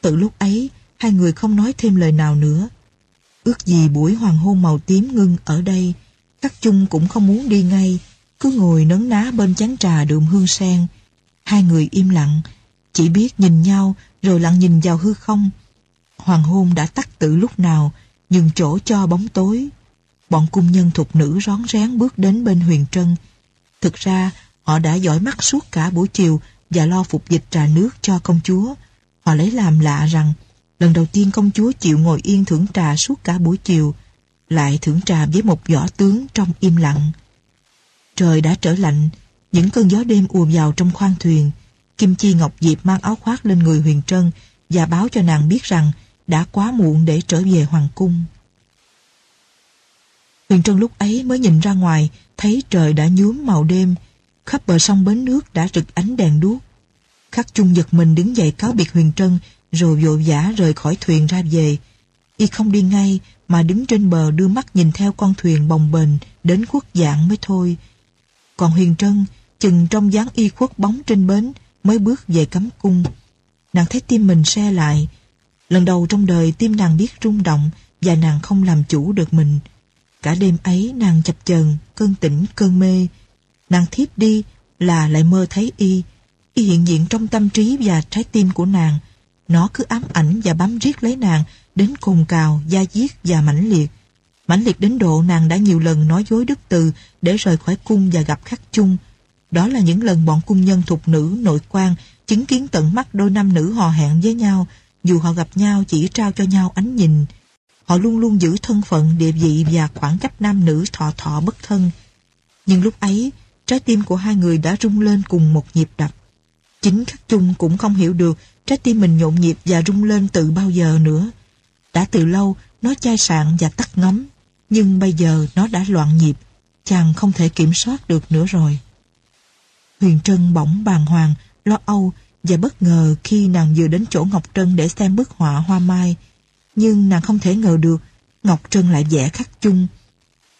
Từ lúc ấy, hai người không nói thêm lời nào nữa. Ước gì buổi hoàng hôn màu tím ngưng ở đây, các chung cũng không muốn đi ngay, cứ ngồi nấn ná bên chén trà đượm hương sen. Hai người im lặng, chỉ biết nhìn nhau rồi lặng nhìn vào hư không. Hoàng hôn đã tắt từ lúc nào, nhường chỗ cho bóng tối. Bọn cung nhân thục nữ rón rén bước đến bên Huyền Trân. Thực ra, họ đã dõi mắt suốt cả buổi chiều và lo phục dịch trà nước cho công chúa. Họ lấy làm lạ rằng, lần đầu tiên công chúa chịu ngồi yên thưởng trà suốt cả buổi chiều, lại thưởng trà với một võ tướng trong im lặng. Trời đã trở lạnh, những cơn gió đêm ùa vào trong khoang thuyền. Kim Chi Ngọc Diệp mang áo khoác lên người Huyền Trân và báo cho nàng biết rằng đã quá muộn để trở về Hoàng Cung. Huyền Trân lúc ấy mới nhìn ra ngoài, thấy trời đã nhuốm màu đêm, khắp bờ sông bến nước đã rực ánh đèn đuốc. Khắc chung giật mình đứng dậy cáo biệt Huyền Trân, rồi vội vã rời khỏi thuyền ra về. Y không đi ngay, mà đứng trên bờ đưa mắt nhìn theo con thuyền bồng bềnh đến khuất dạng mới thôi. Còn Huyền Trân, chừng trong dáng y khuất bóng trên bến, mới bước về cấm cung. Nàng thấy tim mình xe lại. Lần đầu trong đời tim nàng biết rung động và nàng không làm chủ được mình. Cả đêm ấy nàng chập chờn, cơn tỉnh, cơn mê. Nàng thiếp đi là lại mơ thấy y. Y hiện diện trong tâm trí và trái tim của nàng. Nó cứ ám ảnh và bám riết lấy nàng đến cồn cào, da diết và mãnh liệt. Mãnh liệt đến độ nàng đã nhiều lần nói dối đức từ để rời khỏi cung và gặp khắc chung. Đó là những lần bọn cung nhân thục nữ nội quan chứng kiến tận mắt đôi nam nữ hò hẹn với nhau, dù họ gặp nhau chỉ trao cho nhau ánh nhìn. Họ luôn luôn giữ thân phận, địa vị và khoảng cách nam nữ thọ thọ bất thân. Nhưng lúc ấy, trái tim của hai người đã rung lên cùng một nhịp đập. Chính khắc chung cũng không hiểu được trái tim mình nhộn nhịp và rung lên từ bao giờ nữa. Đã từ lâu, nó chai sạn và tắt ngấm, nhưng bây giờ nó đã loạn nhịp, chàng không thể kiểm soát được nữa rồi. Huyền Trân bỗng bàng hoàng, lo âu và bất ngờ khi nàng vừa đến chỗ Ngọc Trân để xem bức họa hoa mai. Nhưng nàng không thể ngờ được Ngọc Trân lại vẽ khắc chung.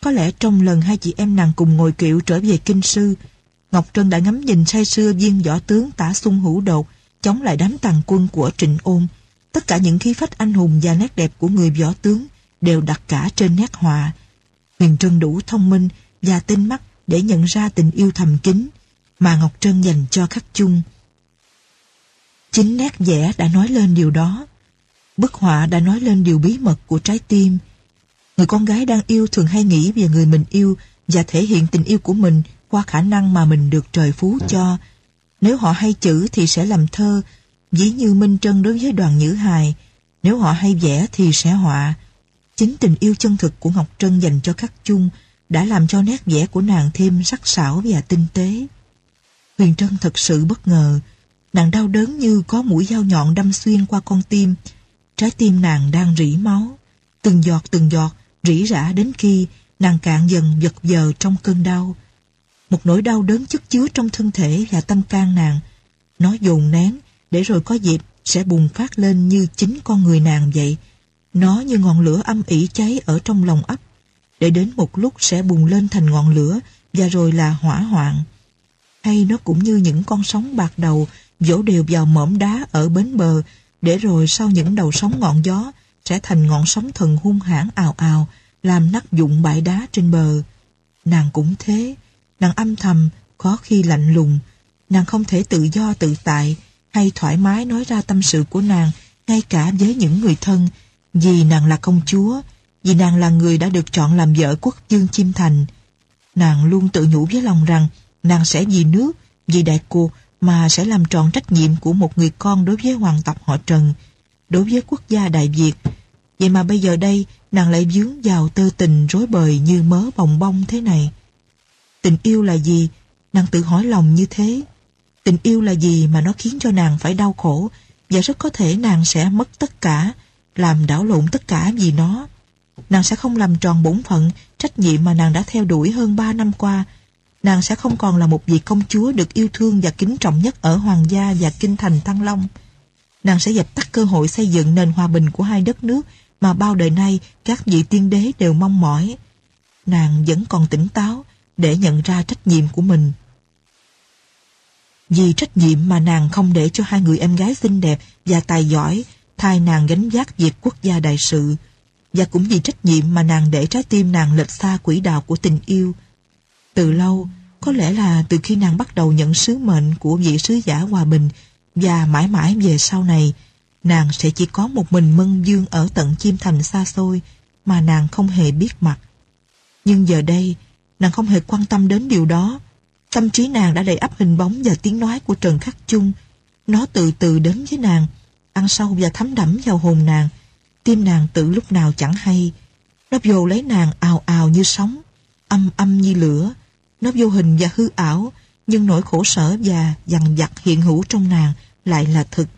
Có lẽ trong lần hai chị em nàng cùng ngồi kiệu trở về kinh sư, Ngọc Trân đã ngắm nhìn say sưa viên võ tướng tả sung hữu đột chống lại đám tàn quân của Trịnh Ôn. Tất cả những khí phách anh hùng và nét đẹp của người võ tướng đều đặt cả trên nét họa. Huyền Trân đủ thông minh và tinh mắt để nhận ra tình yêu thầm kín mà Ngọc Trân dành cho khắc chung. Chính nét vẽ đã nói lên điều đó. Bức họa đã nói lên điều bí mật của trái tim. Người con gái đang yêu thường hay nghĩ về người mình yêu và thể hiện tình yêu của mình qua khả năng mà mình được trời phú cho. Nếu họ hay chữ thì sẽ làm thơ, dĩ như Minh Trân đối với đoàn Nhữ Hài. Nếu họ hay vẽ thì sẽ họa. Chính tình yêu chân thực của Ngọc Trân dành cho khắc chung đã làm cho nét vẽ của nàng thêm sắc sảo và tinh tế. Huyền Trân thật sự bất ngờ. Nàng đau đớn như có mũi dao nhọn đâm xuyên qua con tim. Trái tim nàng đang rỉ máu. Từng giọt từng giọt rỉ rả đến khi nàng cạn dần giật giờ trong cơn đau. Một nỗi đau đớn chất chứa trong thân thể và tâm can nàng. Nó dồn nén để rồi có dịp sẽ bùng phát lên như chính con người nàng vậy. Nó như ngọn lửa âm ỉ cháy ở trong lòng ấp, để đến một lúc sẽ bùng lên thành ngọn lửa và rồi là hỏa hoạn. Hay nó cũng như những con sóng bạc đầu vỗ đều vào mỏm đá ở bến bờ, để rồi sau những đầu sóng ngọn gió sẽ thành ngọn sóng thần hung hãn ào ào, làm nát dụng bãi đá trên bờ. Nàng cũng thế, nàng âm thầm, Có khi lạnh lùng, nàng không thể tự do tự tại hay thoải mái nói ra tâm sự của nàng ngay cả với những người thân vì nàng là công chúa, vì nàng là người đã được chọn làm vợ quốc dương Chim Thành. Nàng luôn tự nhủ với lòng rằng nàng sẽ vì nước, vì đại cuộc mà sẽ làm tròn trách nhiệm của một người con đối với hoàng tộc họ Trần, đối với quốc gia Đại Việt. Vậy mà bây giờ đây nàng lại vướng vào tơ tình rối bời như mớ bồng bông thế này. Tình yêu là gì? Nàng tự hỏi lòng như thế. Tình yêu là gì mà nó khiến cho nàng phải đau khổ và rất có thể nàng sẽ mất tất cả, làm đảo lộn tất cả vì nó. Nàng sẽ không làm tròn bổn phận, trách nhiệm mà nàng đã theo đuổi hơn ba năm qua. Nàng sẽ không còn là một vị công chúa được yêu thương và kính trọng nhất ở Hoàng gia và Kinh Thành Thăng Long. Nàng sẽ dập tắt cơ hội xây dựng nền hòa bình của hai đất nước mà bao đời nay các vị tiên đế đều mong mỏi. Nàng vẫn còn tỉnh táo để nhận ra trách nhiệm của mình. Vì trách nhiệm mà nàng không để cho hai người em gái xinh đẹp và tài giỏi thay nàng gánh vác việc quốc gia đại sự, và cũng vì trách nhiệm mà nàng để trái tim nàng lệch xa quỹ đạo của tình yêu. Từ lâu, có lẽ là từ khi nàng bắt đầu nhận sứ mệnh của vị sứ giả hòa bình và mãi mãi về sau này, nàng sẽ chỉ có một mình mân dương ở tận chim thành xa xôi mà nàng không hề biết mặt. Nhưng giờ đây, nàng không hề quan tâm đến điều đó. Tâm trí nàng đã đầy ắp hình bóng và tiếng nói của Trần Khắc Chung. Nó từ từ đến với nàng, ăn sâu và thấm đẫm vào hồn nàng. Tim nàng tự lúc nào chẳng hay. Nó vô lấy nàng ào ào như sóng, âm âm như lửa. Nó vô hình và hư ảo, nhưng nỗi khổ sở và dằn vặt hiện hữu trong nàng lại là thực.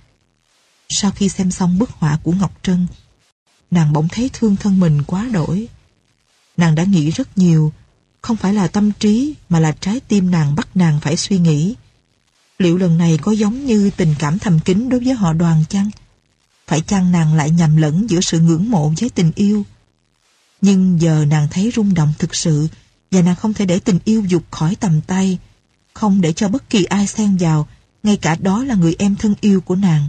Sau khi xem xong bức họa của Ngọc Trân, nàng bỗng thấy thương thân mình quá đổi. Nàng đã nghĩ rất nhiều, không phải là tâm trí mà là trái tim nàng bắt nàng phải suy nghĩ. Liệu lần này có giống như tình cảm thầm kín đối với họ đoàn chăng? Phải chăng nàng lại nhầm lẫn giữa sự ngưỡng mộ với tình yêu? Nhưng giờ nàng thấy rung động thực sự và nàng không thể để tình yêu dục khỏi tầm tay, không để cho bất kỳ ai xen vào, ngay cả đó là người em thân yêu của nàng.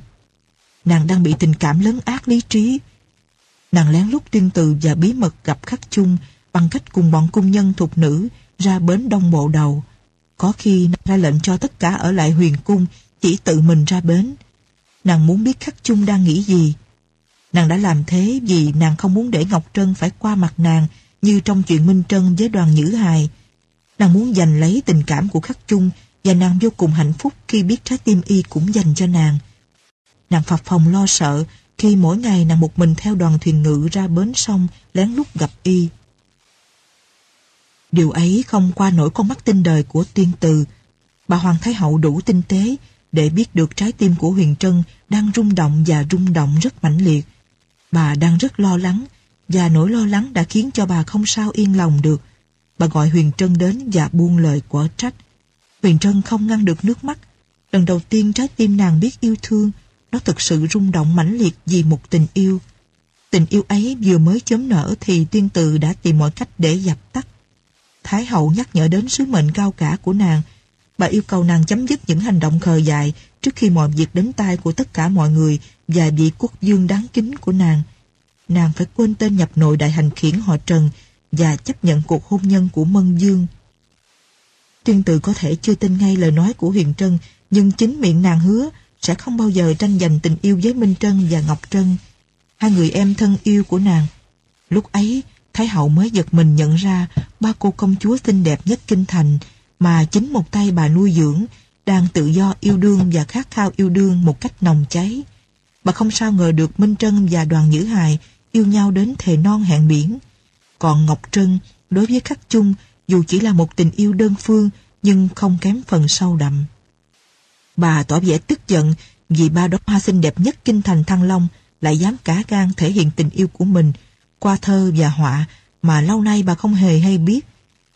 Nàng đang bị tình cảm lấn át lý trí. Nàng lén lút tuyên từ và bí mật gặp khắc chung bằng cách cùng bọn cung nhân thuộc nữ ra bến đông bộ đầu. Có khi nàng ra lệnh cho tất cả ở lại huyền cung chỉ tự mình ra bến. Nàng muốn biết khắc chung đang nghĩ gì. Nàng đã làm thế vì nàng không muốn để Ngọc Trân phải qua mặt nàng như trong chuyện Minh Trân với đoàn Nhữ Hài. Nàng muốn giành lấy tình cảm của khắc chung và nàng vô cùng hạnh phúc khi biết trái tim y cũng dành cho nàng. Nàng phập phòng lo sợ khi mỗi ngày nàng một mình theo đoàn thuyền ngự ra bến sông lén lút gặp y. Điều ấy không qua nổi con mắt tinh đời của Tiên từ. Bà Hoàng Thái Hậu đủ tinh tế để biết được trái tim của Huyền Trân đang rung động và rung động rất mãnh liệt. Bà đang rất lo lắng và nỗi lo lắng đã khiến cho bà không sao yên lòng được. Bà gọi Huyền Trân đến và buông lời quở trách. Huyền Trân không ngăn được nước mắt. Lần đầu tiên trái tim nàng biết yêu thương, nó thực sự rung động mãnh liệt vì một tình yêu. Tình yêu ấy vừa mới chớm nở thì tuyên từ đã tìm mọi cách để dập tắt. Thái hậu nhắc nhở đến sứ mệnh cao cả của nàng. Bà yêu cầu nàng chấm dứt những hành động khờ dại trước khi mọi việc đến tai của tất cả mọi người và vị quốc dương đáng kính của nàng. Nàng phải quên tên nhập nội đại hành khiển họ Trần và chấp nhận cuộc hôn nhân của Mân Dương. Tuyên tự có thể chưa tin ngay lời nói của Huyền Trân, nhưng chính miệng nàng hứa sẽ không bao giờ tranh giành tình yêu với Minh Trân và Ngọc Trân, hai người em thân yêu của nàng. Lúc ấy, Thái hậu mới giật mình nhận ra ba cô công chúa xinh đẹp nhất kinh thành mà chính một tay bà nuôi dưỡng đang tự do yêu đương và khát khao yêu đương một cách nồng cháy. Bà không sao ngờ được Minh Trân và đoàn Nhữ Hài yêu nhau đến thề non hẹn biển. Còn Ngọc Trân, đối với Khắc Chung, dù chỉ là một tình yêu đơn phương nhưng không kém phần sâu đậm. Bà tỏ vẻ tức giận vì ba đóa hoa xinh đẹp nhất kinh thành Thăng Long lại dám cả gan thể hiện tình yêu của mình qua thơ và họa mà lâu nay bà không hề hay biết.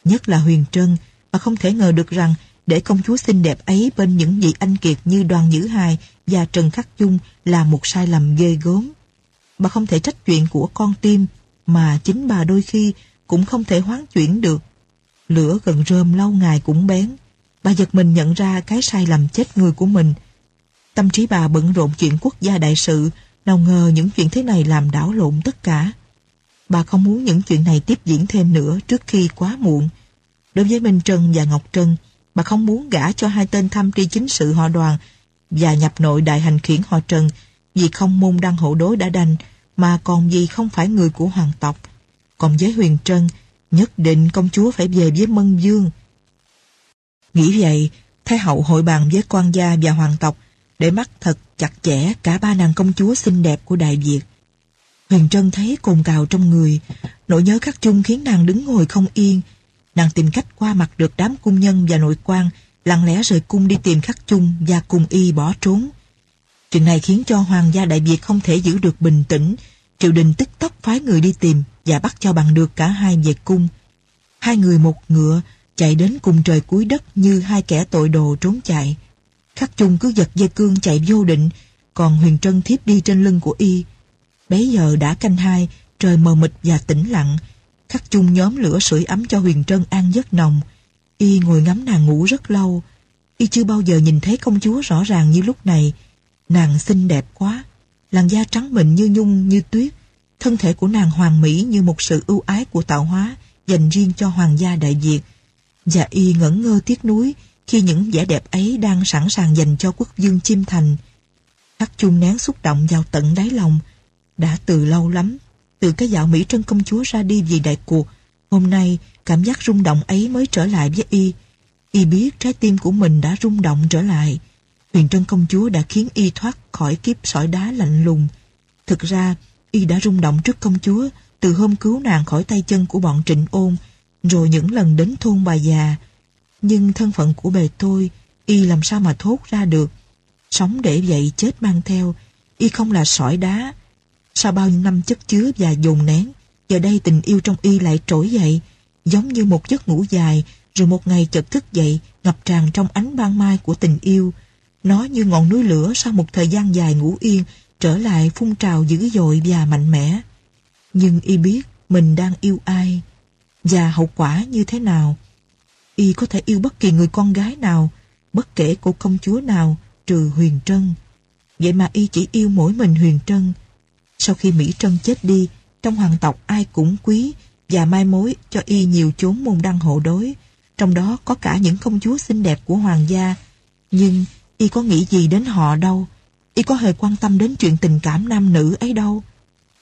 Nhất là Huyền Trân, bà không thể ngờ được rằng để công chúa xinh đẹp ấy bên những vị anh kiệt như Đoàn Nhữ Hài và Trần Khắc Dung là một sai lầm ghê gớm. Bà không thể trách chuyện của con tim mà chính bà đôi khi cũng không thể hoán chuyển được. Lửa gần rơm lâu ngày cũng bén. Bà giật mình nhận ra cái sai lầm chết người của mình. Tâm trí bà bận rộn chuyện quốc gia đại sự, nào ngờ những chuyện thế này làm đảo lộn tất cả. Bà không muốn những chuyện này tiếp diễn thêm nữa trước khi quá muộn. Đối với Minh Trân và Ngọc Trân, Bà không muốn gả cho hai tên tham tri chính sự họ đoàn và nhập nội đại hành khiển họ Trần vì không môn đăng hộ đối đã đành mà còn vì không phải người của hoàng tộc. Còn với Huyền Trân, nhất định công chúa phải về với Mân Dương. Nghĩ vậy, Thái hậu hội bàn với quan gia và hoàng tộc để mắt thật chặt chẽ cả ba nàng công chúa xinh đẹp của Đại Việt. Huyền Trân thấy cồn cào trong người, nỗi nhớ khắc chung khiến nàng đứng ngồi không yên. Nàng tìm cách qua mặt được đám cung nhân và nội quan, lặng lẽ rời cung đi tìm khắc chung và cùng y bỏ trốn. Chuyện này khiến cho hoàng gia Đại Việt không thể giữ được bình tĩnh, triều đình tức tốc phái người đi tìm và bắt cho bằng được cả hai về cung. Hai người một ngựa chạy đến cùng trời cuối đất như hai kẻ tội đồ trốn chạy. Khắc chung cứ giật dây cương chạy vô định, còn Huyền Trân thiếp đi trên lưng của y. Bấy giờ đã canh hai, trời mờ mịt và tĩnh lặng. Khắc chung nhóm lửa sưởi ấm cho Huyền Trân an giấc nồng. Y ngồi ngắm nàng ngủ rất lâu. Y chưa bao giờ nhìn thấy công chúa rõ ràng như lúc này. Nàng xinh đẹp quá, làn da trắng mịn như nhung như tuyết. Thân thể của nàng hoàn mỹ như một sự ưu ái của tạo hóa dành riêng cho hoàng gia Đại Việt. Và y ngẩn ngơ tiếc nuối khi những vẻ đẹp ấy đang sẵn sàng dành cho quốc vương chim thành. Hắc chung nén xúc động vào tận đáy lòng. Đã từ lâu lắm, từ cái dạo Mỹ Trân công chúa ra đi vì đại cuộc, hôm nay cảm giác rung động ấy mới trở lại với y. Y biết trái tim của mình đã rung động trở lại. Huyền Trân công chúa đã khiến y thoát khỏi kiếp sỏi đá lạnh lùng. Thực ra, y đã rung động trước công chúa từ hôm cứu nàng khỏi tay chân của bọn trịnh ôn, rồi những lần đến thôn bà già. Nhưng thân phận của bề tôi, y làm sao mà thốt ra được. Sống để vậy chết mang theo, y không là sỏi đá. Sau bao nhiêu năm chất chứa và dồn nén, giờ đây tình yêu trong y lại trỗi dậy, giống như một giấc ngủ dài, rồi một ngày chợt thức dậy, ngập tràn trong ánh ban mai của tình yêu. Nó như ngọn núi lửa sau một thời gian dài ngủ yên, trở lại phun trào dữ dội và mạnh mẽ. Nhưng y biết mình đang yêu ai, và hậu quả như thế nào. Y có thể yêu bất kỳ người con gái nào, bất kể cô công chúa nào, trừ Huyền Trân. Vậy mà y chỉ yêu mỗi mình Huyền Trân. Sau khi Mỹ Trân chết đi, trong hoàng tộc ai cũng quý và mai mối cho y nhiều chốn môn đăng hộ đối, trong đó có cả những công chúa xinh đẹp của hoàng gia. Nhưng y có nghĩ gì đến họ đâu, y có hề quan tâm đến chuyện tình cảm nam nữ ấy đâu.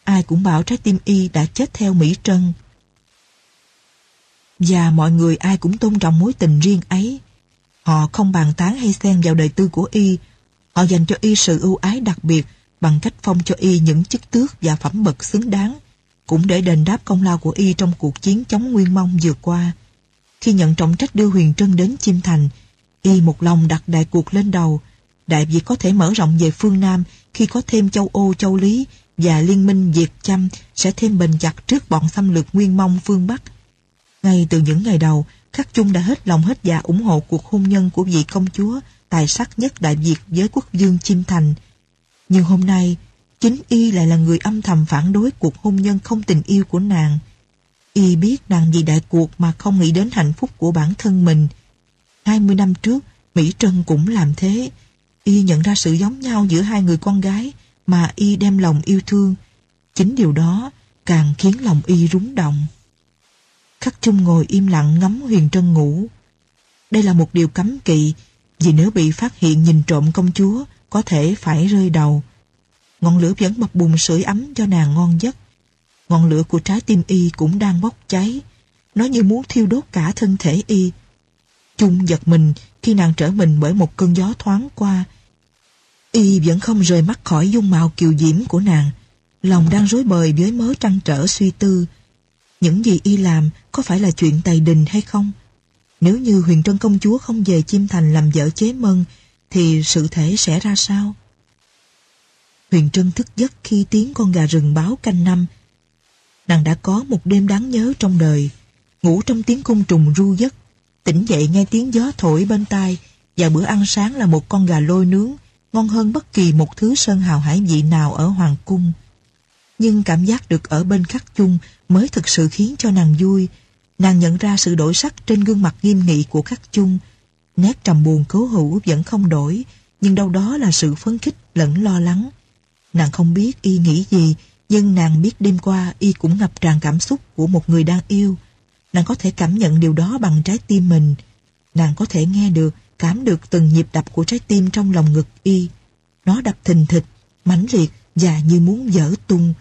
Ai cũng bảo trái tim y đã chết theo Mỹ Trân. Và mọi người ai cũng tôn trọng mối tình riêng ấy. Họ không bàn tán hay xen vào đời tư của y. Họ dành cho y sự ưu ái đặc biệt bằng cách phong cho y những chức tước và phẩm bậc xứng đáng, cũng để đền đáp công lao của y trong cuộc chiến chống Nguyên Mông vừa qua. Khi nhận trọng trách đưa Huyền Trân đến Chim Thành, y một lòng đặt đại cuộc lên đầu. Đại Việt có thể mở rộng về phương Nam khi có thêm châu Ô, châu Lý và liên minh Việt Chăm sẽ thêm bền chặt trước bọn xâm lược Nguyên Mông phương Bắc ngay từ những ngày đầu, Khắc Chung đã hết lòng hết dạ ủng hộ cuộc hôn nhân của vị công chúa tài sắc nhất Đại Việt với quốc vương Chim Thành. Nhưng hôm nay, chính y lại là người âm thầm phản đối cuộc hôn nhân không tình yêu của nàng. Y biết nàng vì đại cuộc mà không nghĩ đến hạnh phúc của bản thân mình. 20 năm trước, Mỹ Trân cũng làm thế. Y nhận ra sự giống nhau giữa hai người con gái mà Y đem lòng yêu thương. Chính điều đó càng khiến lòng Y rúng động. Khắc Chung ngồi im lặng ngắm Huyền Trân ngủ. Đây là một điều cấm kỵ, vì nếu bị phát hiện nhìn trộm công chúa, có thể phải rơi đầu. Ngọn lửa vẫn bập bùng sưởi ấm cho nàng ngon giấc. Ngọn lửa của trái tim y cũng đang bốc cháy. Nó như muốn thiêu đốt cả thân thể y. Chung giật mình khi nàng trở mình bởi một cơn gió thoáng qua. Y vẫn không rời mắt khỏi dung mạo kiều diễm của nàng. Lòng đang rối bời với mớ trăn trở suy tư. Những gì y làm có phải là chuyện tài đình hay không? Nếu như huyền trân công chúa không về chim thành làm vợ chế mân, thì sự thể sẽ ra sao? Huyền Trân thức giấc khi tiếng con gà rừng báo canh năm. Nàng đã có một đêm đáng nhớ trong đời, ngủ trong tiếng côn trùng ru giấc, tỉnh dậy nghe tiếng gió thổi bên tai, và bữa ăn sáng là một con gà lôi nướng, ngon hơn bất kỳ một thứ sơn hào hải vị nào ở Hoàng Cung. Nhưng cảm giác được ở bên khắc chung mới thực sự khiến cho nàng vui. Nàng nhận ra sự đổi sắc trên gương mặt nghiêm nghị của khắc chung. Nét trầm buồn cố hữu vẫn không đổi, nhưng đâu đó là sự phấn khích lẫn lo lắng. Nàng không biết y nghĩ gì, nhưng nàng biết đêm qua y cũng ngập tràn cảm xúc của một người đang yêu. Nàng có thể cảm nhận điều đó bằng trái tim mình. Nàng có thể nghe được, cảm được từng nhịp đập của trái tim trong lòng ngực y. Nó đập thình thịch, mãnh liệt và như muốn dở tung.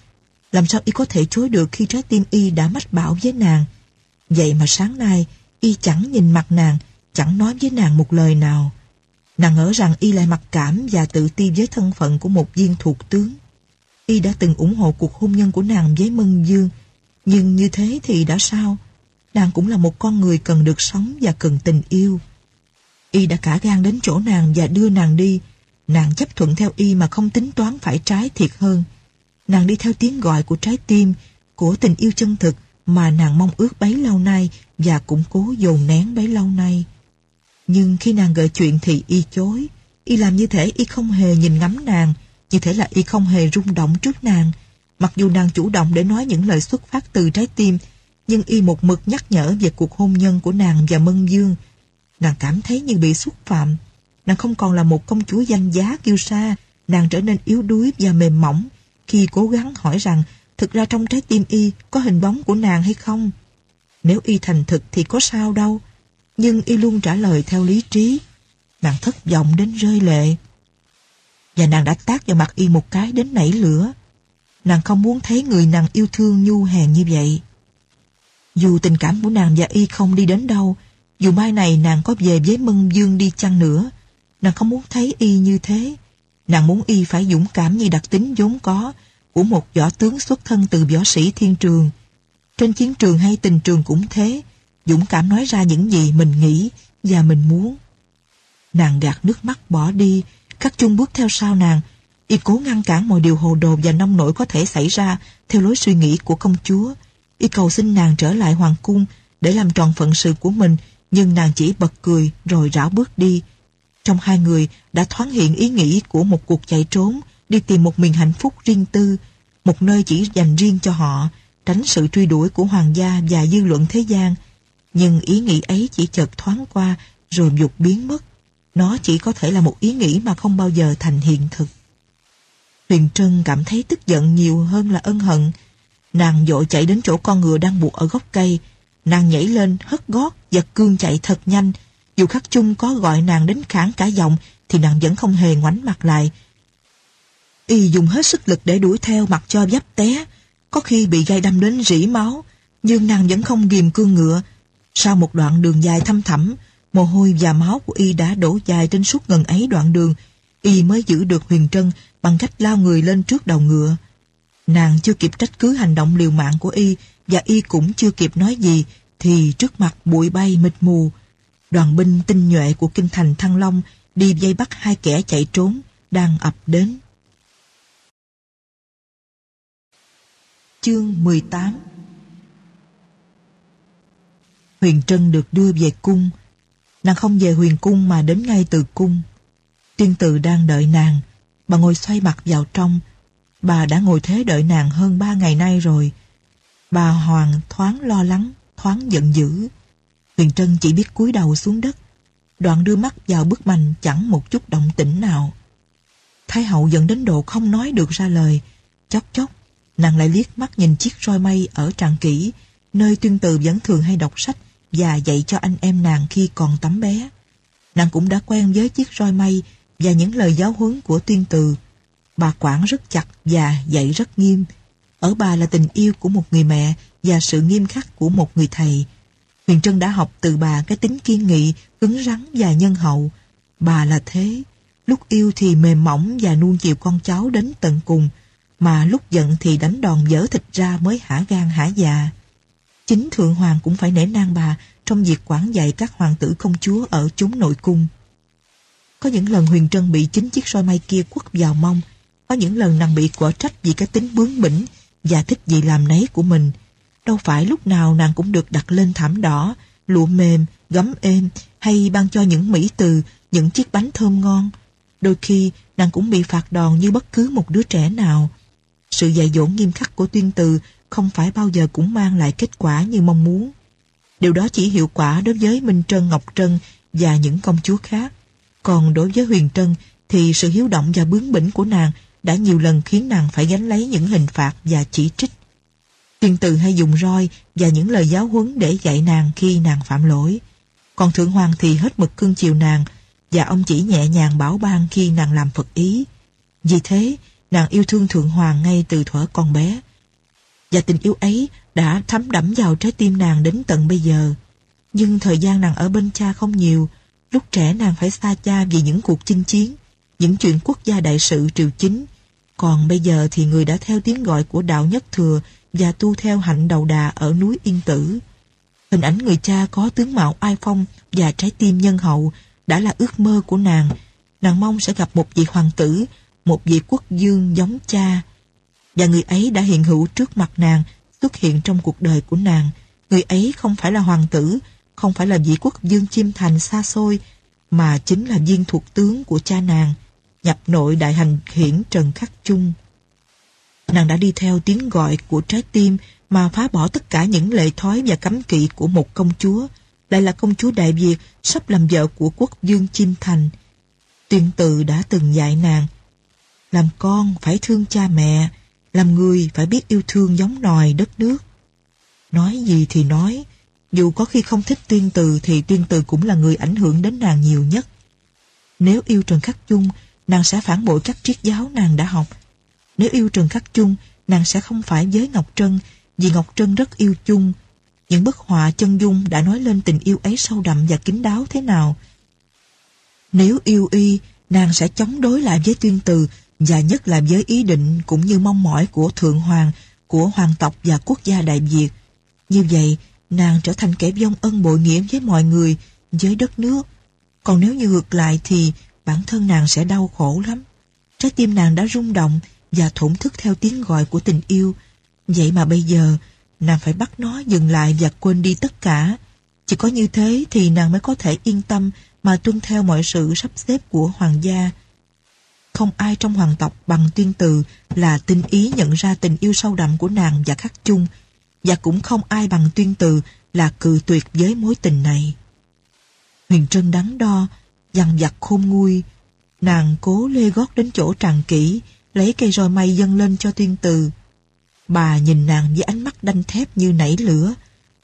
Làm sao y có thể chối được khi trái tim y đã mách bảo với nàng. Vậy mà sáng nay, y chẳng nhìn mặt nàng, chẳng nói với nàng một lời nào. Nàng ngỡ rằng y lại mặc cảm và tự ti với thân phận của một viên thuộc tướng. Y đã từng ủng hộ cuộc hôn nhân của nàng với Mân Dương, nhưng như thế thì đã sao? Nàng cũng là một con người cần được sống và cần tình yêu. Y đã cả gan đến chỗ nàng và đưa nàng đi. Nàng chấp thuận theo Y mà không tính toán phải trái thiệt hơn. Nàng đi theo tiếng gọi của trái tim, của tình yêu chân thực mà nàng mong ước bấy lâu nay và cũng cố dồn nén bấy lâu nay. Nhưng khi nàng gợi chuyện thì Y chối. Y làm như thể Y không hề nhìn ngắm nàng, như thể là Y không hề rung động trước nàng. Mặc dù nàng chủ động để nói những lời xuất phát từ trái tim, nhưng Y một mực nhắc nhở về cuộc hôn nhân của nàng và Mân Dương. Nàng cảm thấy như bị xúc phạm. Nàng không còn là một công chúa danh giá kiêu sa, nàng trở nên yếu đuối và mềm mỏng khi cố gắng hỏi rằng thực ra trong trái tim Y có hình bóng của nàng hay không. Nếu Y thành thực thì có sao đâu, nhưng Y luôn trả lời theo lý trí. Nàng thất vọng đến rơi lệ. Và nàng đã tác vào mặt Y một cái đến nảy lửa. Nàng không muốn thấy người nàng yêu thương nhu hèn như vậy. Dù tình cảm của nàng và Y không đi đến đâu, dù mai này nàng có về với Mân Dương đi chăng nữa, nàng không muốn thấy Y như thế. Nàng muốn Y phải dũng cảm như đặc tính vốn có của một võ tướng xuất thân từ võ sĩ thiên trường. Trên chiến trường hay tình trường cũng thế, dũng cảm nói ra những gì mình nghĩ và mình muốn. Nàng gạt nước mắt bỏ đi, các chung bước theo sau nàng, y cố ngăn cản mọi điều hồ đồ và nông nổi có thể xảy ra theo lối suy nghĩ của công chúa. Y cầu xin nàng trở lại hoàng cung để làm tròn phận sự của mình, nhưng nàng chỉ bật cười rồi rảo bước đi. Trong hai người đã thoáng hiện ý nghĩ của một cuộc chạy trốn, đi tìm một miền hạnh phúc riêng tư, một nơi chỉ dành riêng cho họ, tránh sự truy đuổi của hoàng gia và dư luận thế gian. Nhưng ý nghĩ ấy chỉ chợt thoáng qua rồi dục biến mất. Nó chỉ có thể là một ý nghĩ mà không bao giờ thành hiện thực. Huyền Trân cảm thấy tức giận nhiều hơn là ân hận. Nàng dội chạy đến chỗ con ngựa đang buộc ở gốc cây. Nàng nhảy lên, hất gót giật cương chạy thật nhanh. Dù khắc chung có gọi nàng đến kháng cả giọng thì nàng vẫn không hề ngoảnh mặt lại. Y dùng hết sức lực để đuổi theo mặc cho giáp té. Có khi bị gai đâm đến rỉ máu, nhưng nàng vẫn không ghim cương ngựa. Sau một đoạn đường dài thăm thẳm, mồ hôi và máu của Y đã đổ dài trên suốt ngần ấy đoạn đường. Y mới giữ được Huyền Trân bằng cách lao người lên trước đầu ngựa. Nàng chưa kịp trách cứ hành động liều mạng của Y, và Y cũng chưa kịp nói gì, thì trước mặt bụi bay mịt mù. Đoàn binh tinh nhuệ của kinh thành Thăng Long đi dây bắt hai kẻ chạy trốn đang ập đến. Chương 18 Huyền Trân được đưa về cung. Nàng không về huyền cung mà đến ngay từ cung. Tiên tử đang đợi nàng. Bà ngồi xoay mặt vào trong. Bà đã ngồi thế đợi nàng hơn ba ngày nay rồi. Bà Hoàng thoáng lo lắng, thoáng giận dữ. Huyền Trân chỉ biết cúi đầu xuống đất. Đoạn đưa mắt vào bức mành chẳng một chút động tĩnh nào. Thái hậu giận đến độ không nói được ra lời. Chốc chốc, nàng lại liếc mắt nhìn chiếc roi mây ở tràng kỹ, nơi tuyên từ vẫn thường hay đọc sách và dạy cho anh em nàng khi còn tắm bé. Nàng cũng đã quen với chiếc roi mây và những lời giáo huấn của tuyên từ. Bà quản rất chặt và dạy rất nghiêm. Ở bà là tình yêu của một người mẹ và sự nghiêm khắc của một người thầy. Huyền Trân đã học từ bà cái tính kiên nghị, cứng rắn và nhân hậu. Bà là thế. Lúc yêu thì mềm mỏng và nuông chiều con cháu đến tận cùng, mà lúc giận thì đánh đòn dở thịt ra mới hả gan hả dạ. Chính Thượng Hoàng cũng phải nể nang bà trong việc quản dạy các hoàng tử công chúa ở chốn nội cung. Có những lần Huyền Trân bị chính chiếc roi may kia quất vào mông, có những lần nàng bị quả trách vì cái tính bướng bỉnh và thích gì làm nấy của mình. Đâu phải lúc nào nàng cũng được đặt lên thảm đỏ, lụa mềm, gấm êm hay ban cho những mỹ từ, những chiếc bánh thơm ngon. Đôi khi nàng cũng bị phạt đòn như bất cứ một đứa trẻ nào. Sự dạy dỗ nghiêm khắc của tuyên từ không phải bao giờ cũng mang lại kết quả như mong muốn. Điều đó chỉ hiệu quả đối với Minh Trân Ngọc Trân và những công chúa khác. Còn đối với Huyền Trân thì sự hiếu động và bướng bỉnh của nàng đã nhiều lần khiến nàng phải gánh lấy những hình phạt và chỉ trích. Thiên từ hay dùng roi và những lời giáo huấn để dạy nàng khi nàng phạm lỗi. Còn Thượng Hoàng thì hết mực cưng chiều nàng và ông chỉ nhẹ nhàng bảo ban khi nàng làm Phật ý. Vì thế, nàng yêu thương Thượng Hoàng ngay từ thuở còn bé. Và tình yêu ấy đã thấm đẫm vào trái tim nàng đến tận bây giờ. Nhưng thời gian nàng ở bên cha không nhiều, lúc trẻ nàng phải xa cha vì những cuộc chinh chiến, những chuyện quốc gia đại sự triều chính. Còn bây giờ thì người đã theo tiếng gọi của đạo nhất thừa và tu theo hạnh đầu đà ở núi Yên Tử. Hình ảnh người cha có tướng mạo ai phong và trái tim nhân hậu đã là ước mơ của nàng. Nàng mong sẽ gặp một vị hoàng tử, một vị quốc dương giống cha. Và người ấy đã hiện hữu trước mặt nàng, xuất hiện trong cuộc đời của nàng. Người ấy không phải là hoàng tử, không phải là vị quốc dương chim thành xa xôi, mà chính là viên thuộc tướng của cha nàng, nhập nội đại hành hiển Trần Khắc Chung. Nàng đã đi theo tiếng gọi của trái tim mà phá bỏ tất cả những lệ thói và cấm kỵ của một công chúa, lại là công chúa Đại Việt sắp làm vợ của quốc dương Chim Thành. Tuyên tự đã từng dạy nàng, làm con phải thương cha mẹ, làm người phải biết yêu thương giống nòi đất nước. Nói gì thì nói, dù có khi không thích tuyên từ thì tuyên từ cũng là người ảnh hưởng đến nàng nhiều nhất. Nếu yêu Trần Khắc Chung, nàng sẽ phản bội các triết giáo nàng đã học. Nếu yêu Trần Khắc Chung, nàng sẽ không phải với Ngọc Trân, vì Ngọc Trân rất yêu Chung. Những bức họa chân dung đã nói lên tình yêu ấy sâu đậm và kín đáo thế nào. Nếu yêu y, nàng sẽ chống đối lại với tuyên từ và nhất là với ý định cũng như mong mỏi của Thượng Hoàng, của hoàng tộc và quốc gia Đại Việt. Như vậy, nàng trở thành kẻ vong ân bội nghĩa với mọi người, với đất nước. Còn nếu như ngược lại thì bản thân nàng sẽ đau khổ lắm. Trái tim nàng đã rung động và thổn thức theo tiếng gọi của tình yêu. Vậy mà bây giờ, nàng phải bắt nó dừng lại và quên đi tất cả. Chỉ có như thế thì nàng mới có thể yên tâm mà tuân theo mọi sự sắp xếp của hoàng gia. Không ai trong hoàng tộc bằng tuyên từ là tinh ý nhận ra tình yêu sâu đậm của nàng và khắc chung, và cũng không ai bằng tuyên từ là cự tuyệt với mối tình này. Huyền Trân đắn đo, dằn vặt khôn nguôi, nàng cố lê gót đến chỗ tràng kỹ, lấy cây roi mây dâng lên cho tuyên từ. Bà nhìn nàng với ánh mắt đanh thép như nảy lửa,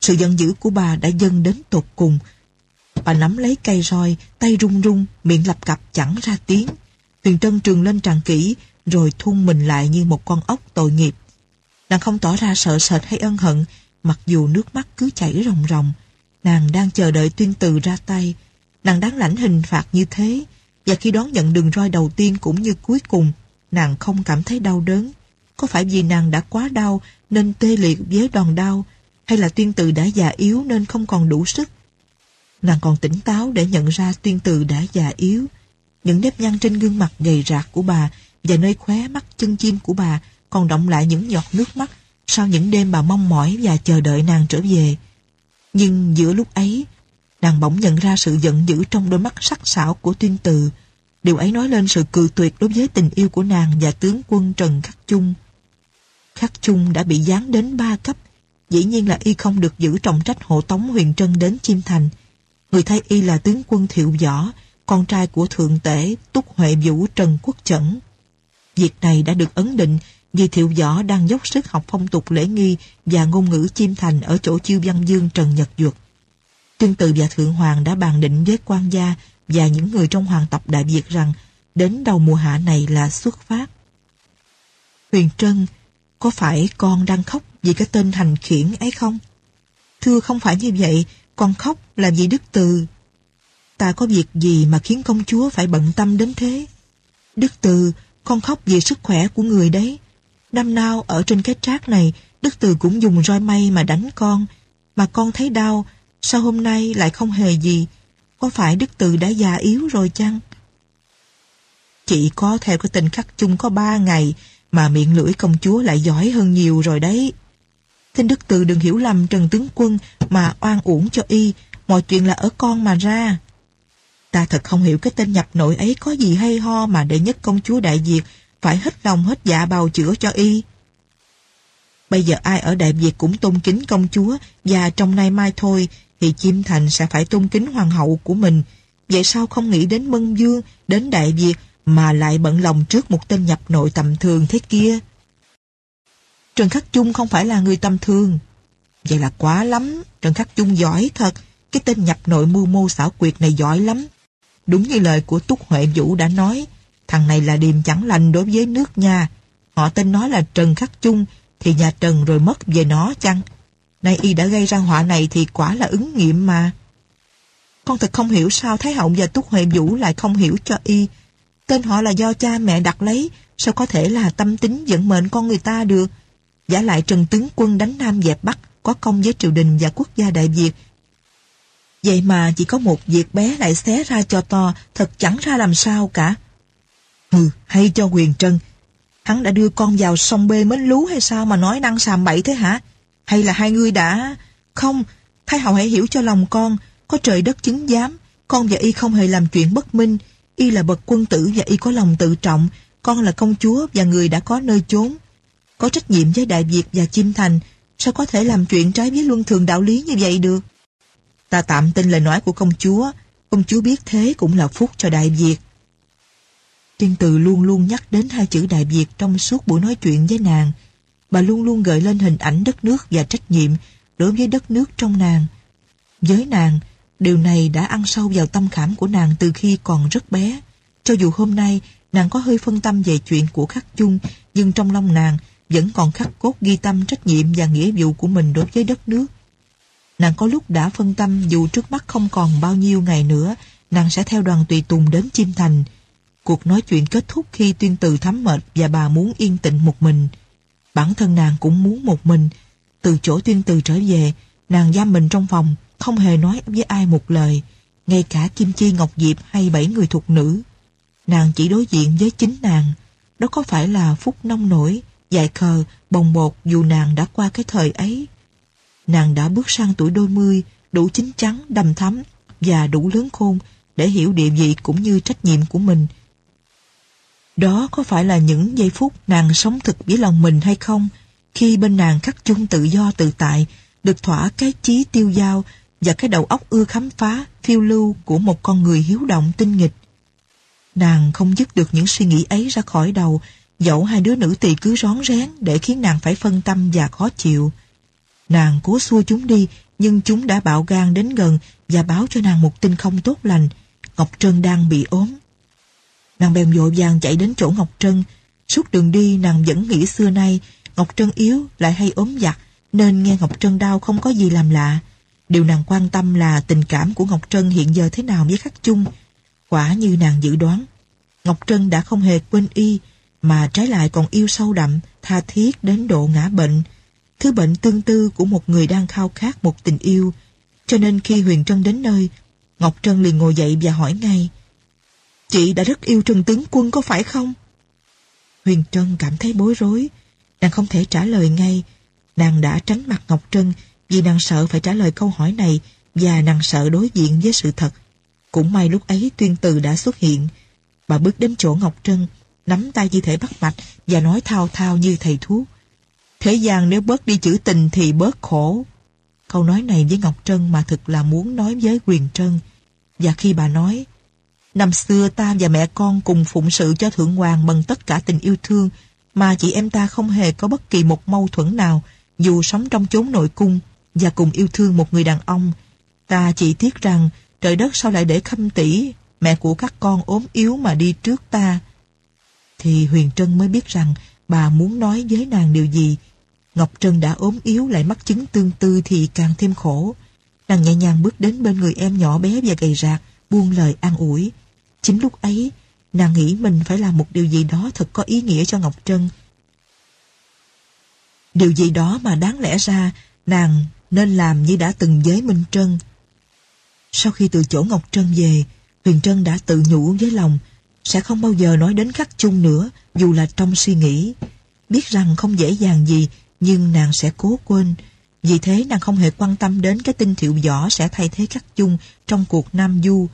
sự giận dữ của bà đã dâng đến tột cùng. Bà nắm lấy cây roi, tay run run, miệng lập cập chẳng ra tiếng. Huyền Trân trường lên tràng kỹ, rồi thun mình lại như một con ốc tội nghiệp. Nàng không tỏ ra sợ sệt hay ân hận, mặc dù nước mắt cứ chảy ròng ròng. Nàng đang chờ đợi tuyên từ ra tay. Nàng đáng lãnh hình phạt như thế, và khi đón nhận đường roi đầu tiên cũng như cuối cùng, nàng không cảm thấy đau đớn. Có phải vì nàng đã quá đau nên tê liệt với đòn đau, hay là tuyên từ đã già yếu nên không còn đủ sức? Nàng còn tỉnh táo để nhận ra tuyên từ đã già yếu. Những nếp nhăn trên gương mặt gầy rạc của bà và nơi khóe mắt chân chim của bà còn động lại những giọt nước mắt sau những đêm bà mong mỏi và chờ đợi nàng trở về. Nhưng giữa lúc ấy, nàng bỗng nhận ra sự giận dữ trong đôi mắt sắc sảo của tuyên từ. Điều ấy nói lên sự cự tuyệt đối với tình yêu của nàng và tướng quân Trần Khắc Chung. Khắc Chung đã bị giáng đến ba cấp, dĩ nhiên là y không được giữ trọng trách hộ tống huyền trân đến chim Thành. Người thay y là tướng quân Thiệu Võ, con trai của Thượng Tể Túc Huệ Vũ Trần Quốc Chẩn. Việc này đã được ấn định vì Thiệu Võ đang dốc sức học phong tục lễ nghi và ngôn ngữ chim thành ở chỗ chiêu văn dương Trần Nhật Duật. Tương tự và Thượng Hoàng đã bàn định với quan gia và những người trong hoàng tộc Đại Việt rằng đến đầu mùa hạ này là xuất phát. Huyền Trân, có phải con đang khóc vì cái tên hành khiển ấy không? Thưa không phải như vậy, con khóc là vì Đức Từ. Ta có việc gì mà khiến công chúa phải bận tâm đến thế? Đức Từ, con khóc vì sức khỏe của người đấy. Năm nào ở trên cái trác này, Đức Từ cũng dùng roi mây mà đánh con. Mà con thấy đau, sao hôm nay lại không hề gì? Có phải Đức Từ đã già yếu rồi chăng? Chị có theo cái tình khắc chung có ba ngày, mà miệng lưỡi công chúa lại giỏi hơn nhiều rồi đấy. Xin Đức Từ đừng hiểu lầm Trần Tướng Quân mà oan uổng cho y, mọi chuyện là ở con mà ra. Ta thật không hiểu cái tên nhập nội ấy có gì hay ho mà đệ nhất công chúa Đại Việt phải hết lòng hết dạ bào chữa cho y. Bây giờ ai ở Đại Việt cũng tôn kính công chúa và trong nay mai thôi thì Chiêm Thành sẽ phải tôn kính hoàng hậu của mình. Vậy sao không nghĩ đến Mân Dương, đến Đại Việt mà lại bận lòng trước một tên nhập nội tầm thường thế kia? Trần Khắc Chung không phải là người tầm thường. Vậy là quá lắm, Trần Khắc Chung giỏi thật, cái tên nhập nội mưu mô xảo quyệt này giỏi lắm. Đúng như lời của Túc Huệ Vũ đã nói, thằng này là điềm chẳng lành đối với nước nhà. Họ tên nó là Trần Khắc Chung, thì nhà Trần rồi mất về nó chăng? Nay y đã gây ra họa này thì quả là ứng nghiệm mà. Con thật không hiểu sao Thái Hậu và Túc Huệ Vũ lại không hiểu cho y. Tên họ là do cha mẹ đặt lấy, sao có thể là tâm tính dẫn mệnh con người ta được. Giả lại Trần Tướng Quân đánh Nam dẹp Bắc, có công với triều đình và quốc gia Đại Việt. Vậy mà chỉ có một việc bé lại xé ra cho to, thật chẳng ra làm sao cả. Hừ, hay cho quyền trân. Hắn đã đưa con vào sông bê mến lú hay sao mà nói năng sàm bậy thế hả? Hay là hai người đã... Không, Thái hậu hãy hiểu cho lòng con, có trời đất chứng giám, con và y không hề làm chuyện bất minh, y là bậc quân tử và y có lòng tự trọng, con là công chúa và người đã có nơi chốn. Có trách nhiệm với Đại Việt và Chim Thành, sao có thể làm chuyện trái với luân thường đạo lý như vậy được? Ta tạm tin lời nói của công chúa, công chúa biết thế cũng là phúc cho Đại Việt. Tiên từ luôn luôn nhắc đến hai chữ Đại Việt trong suốt buổi nói chuyện với nàng. Bà luôn luôn gợi lên hình ảnh đất nước và trách nhiệm đối với đất nước trong nàng. Với nàng, điều này đã ăn sâu vào tâm khảm của nàng từ khi còn rất bé. Cho dù hôm nay nàng có hơi phân tâm về chuyện của khắc chung, nhưng trong lòng nàng vẫn còn khắc cốt ghi tâm trách nhiệm và nghĩa vụ của mình đối với đất nước. Nàng có lúc đã phân tâm dù trước mắt không còn bao nhiêu ngày nữa, nàng sẽ theo đoàn tùy tùng đến Chim Thành. Cuộc nói chuyện kết thúc khi tuyên từ thắm mệt và bà muốn yên tĩnh một mình. Bản thân nàng cũng muốn một mình. Từ chỗ tuyên từ trở về, nàng giam mình trong phòng, không hề nói với ai một lời, ngay cả Kim Chi Ngọc Diệp hay bảy người thuộc nữ. Nàng chỉ đối diện với chính nàng. Đó có phải là phút nông nổi, dài khờ, bồng bột dù nàng đã qua cái thời ấy. Nàng đã bước sang tuổi đôi mươi, đủ chín chắn, đầm thắm và đủ lớn khôn để hiểu địa vị cũng như trách nhiệm của mình. Đó có phải là những giây phút nàng sống thực với lòng mình hay không? Khi bên nàng khắc chung tự do tự tại, được thỏa cái chí tiêu dao và cái đầu óc ưa khám phá, phiêu lưu của một con người hiếu động tinh nghịch. Nàng không dứt được những suy nghĩ ấy ra khỏi đầu, dẫu hai đứa nữ tỳ cứ rón rén để khiến nàng phải phân tâm và khó chịu. Nàng cố xua chúng đi, nhưng chúng đã bạo gan đến gần và báo cho nàng một tin không tốt lành. Ngọc Trân đang bị ốm. Nàng bèn vội vàng chạy đến chỗ Ngọc Trân. Suốt đường đi nàng vẫn nghĩ xưa nay Ngọc Trân yếu lại hay ốm giặt nên nghe Ngọc Trân đau không có gì làm lạ. Điều nàng quan tâm là tình cảm của Ngọc Trân hiện giờ thế nào với Khắc Chung. Quả như nàng dự đoán. Ngọc Trân đã không hề quên y mà trái lại còn yêu sâu đậm, tha thiết đến độ ngã bệnh. Thứ bệnh tương tư của một người đang khao khát một tình yêu. Cho nên khi Huyền Trân đến nơi, Ngọc Trân liền ngồi dậy và hỏi ngay Chị đã rất yêu Trần Tướng Quân có phải không? Huyền Trân cảm thấy bối rối. Nàng không thể trả lời ngay. Nàng đã tránh mặt Ngọc Trân vì nàng sợ phải trả lời câu hỏi này và nàng sợ đối diện với sự thật. Cũng may lúc ấy tuyên từ đã xuất hiện. Bà bước đến chỗ Ngọc Trân, nắm tay như thể bắt mạch và nói thao thao như thầy thuốc. Thế gian nếu bớt đi chữ tình thì bớt khổ. Câu nói này với Ngọc Trân mà thực là muốn nói với Quyền Trân. Và khi bà nói, Năm xưa ta và mẹ con cùng phụng sự cho Thượng Hoàng bằng tất cả tình yêu thương mà chị em ta không hề có bất kỳ một mâu thuẫn nào dù sống trong chốn nội cung và cùng yêu thương một người đàn ông. Ta chỉ tiếc rằng trời đất sao lại để khâm tỷ mẹ của các con ốm yếu mà đi trước ta. Thì Huyền Trân mới biết rằng bà muốn nói với nàng điều gì. Ngọc Trân đã ốm yếu lại mắc chứng tương tư thì càng thêm khổ. Nàng nhẹ nhàng bước đến bên người em nhỏ bé và gầy rạc, buông lời an ủi. Chính lúc ấy, nàng nghĩ mình phải làm một điều gì đó thật có ý nghĩa cho Ngọc Trân. Điều gì đó mà đáng lẽ ra nàng nên làm như đã từng với Minh Trân. Sau khi từ chỗ Ngọc Trân về, Huyền Trân đã tự nhủ với lòng sẽ không bao giờ nói đến khắc chung nữa dù là trong suy nghĩ. Biết rằng không dễ dàng gì nhưng nàng sẽ cố quên. Vì thế nàng không hề quan tâm đến cái tin thiệu võ sẽ thay thế khắc chung trong cuộc Nam Du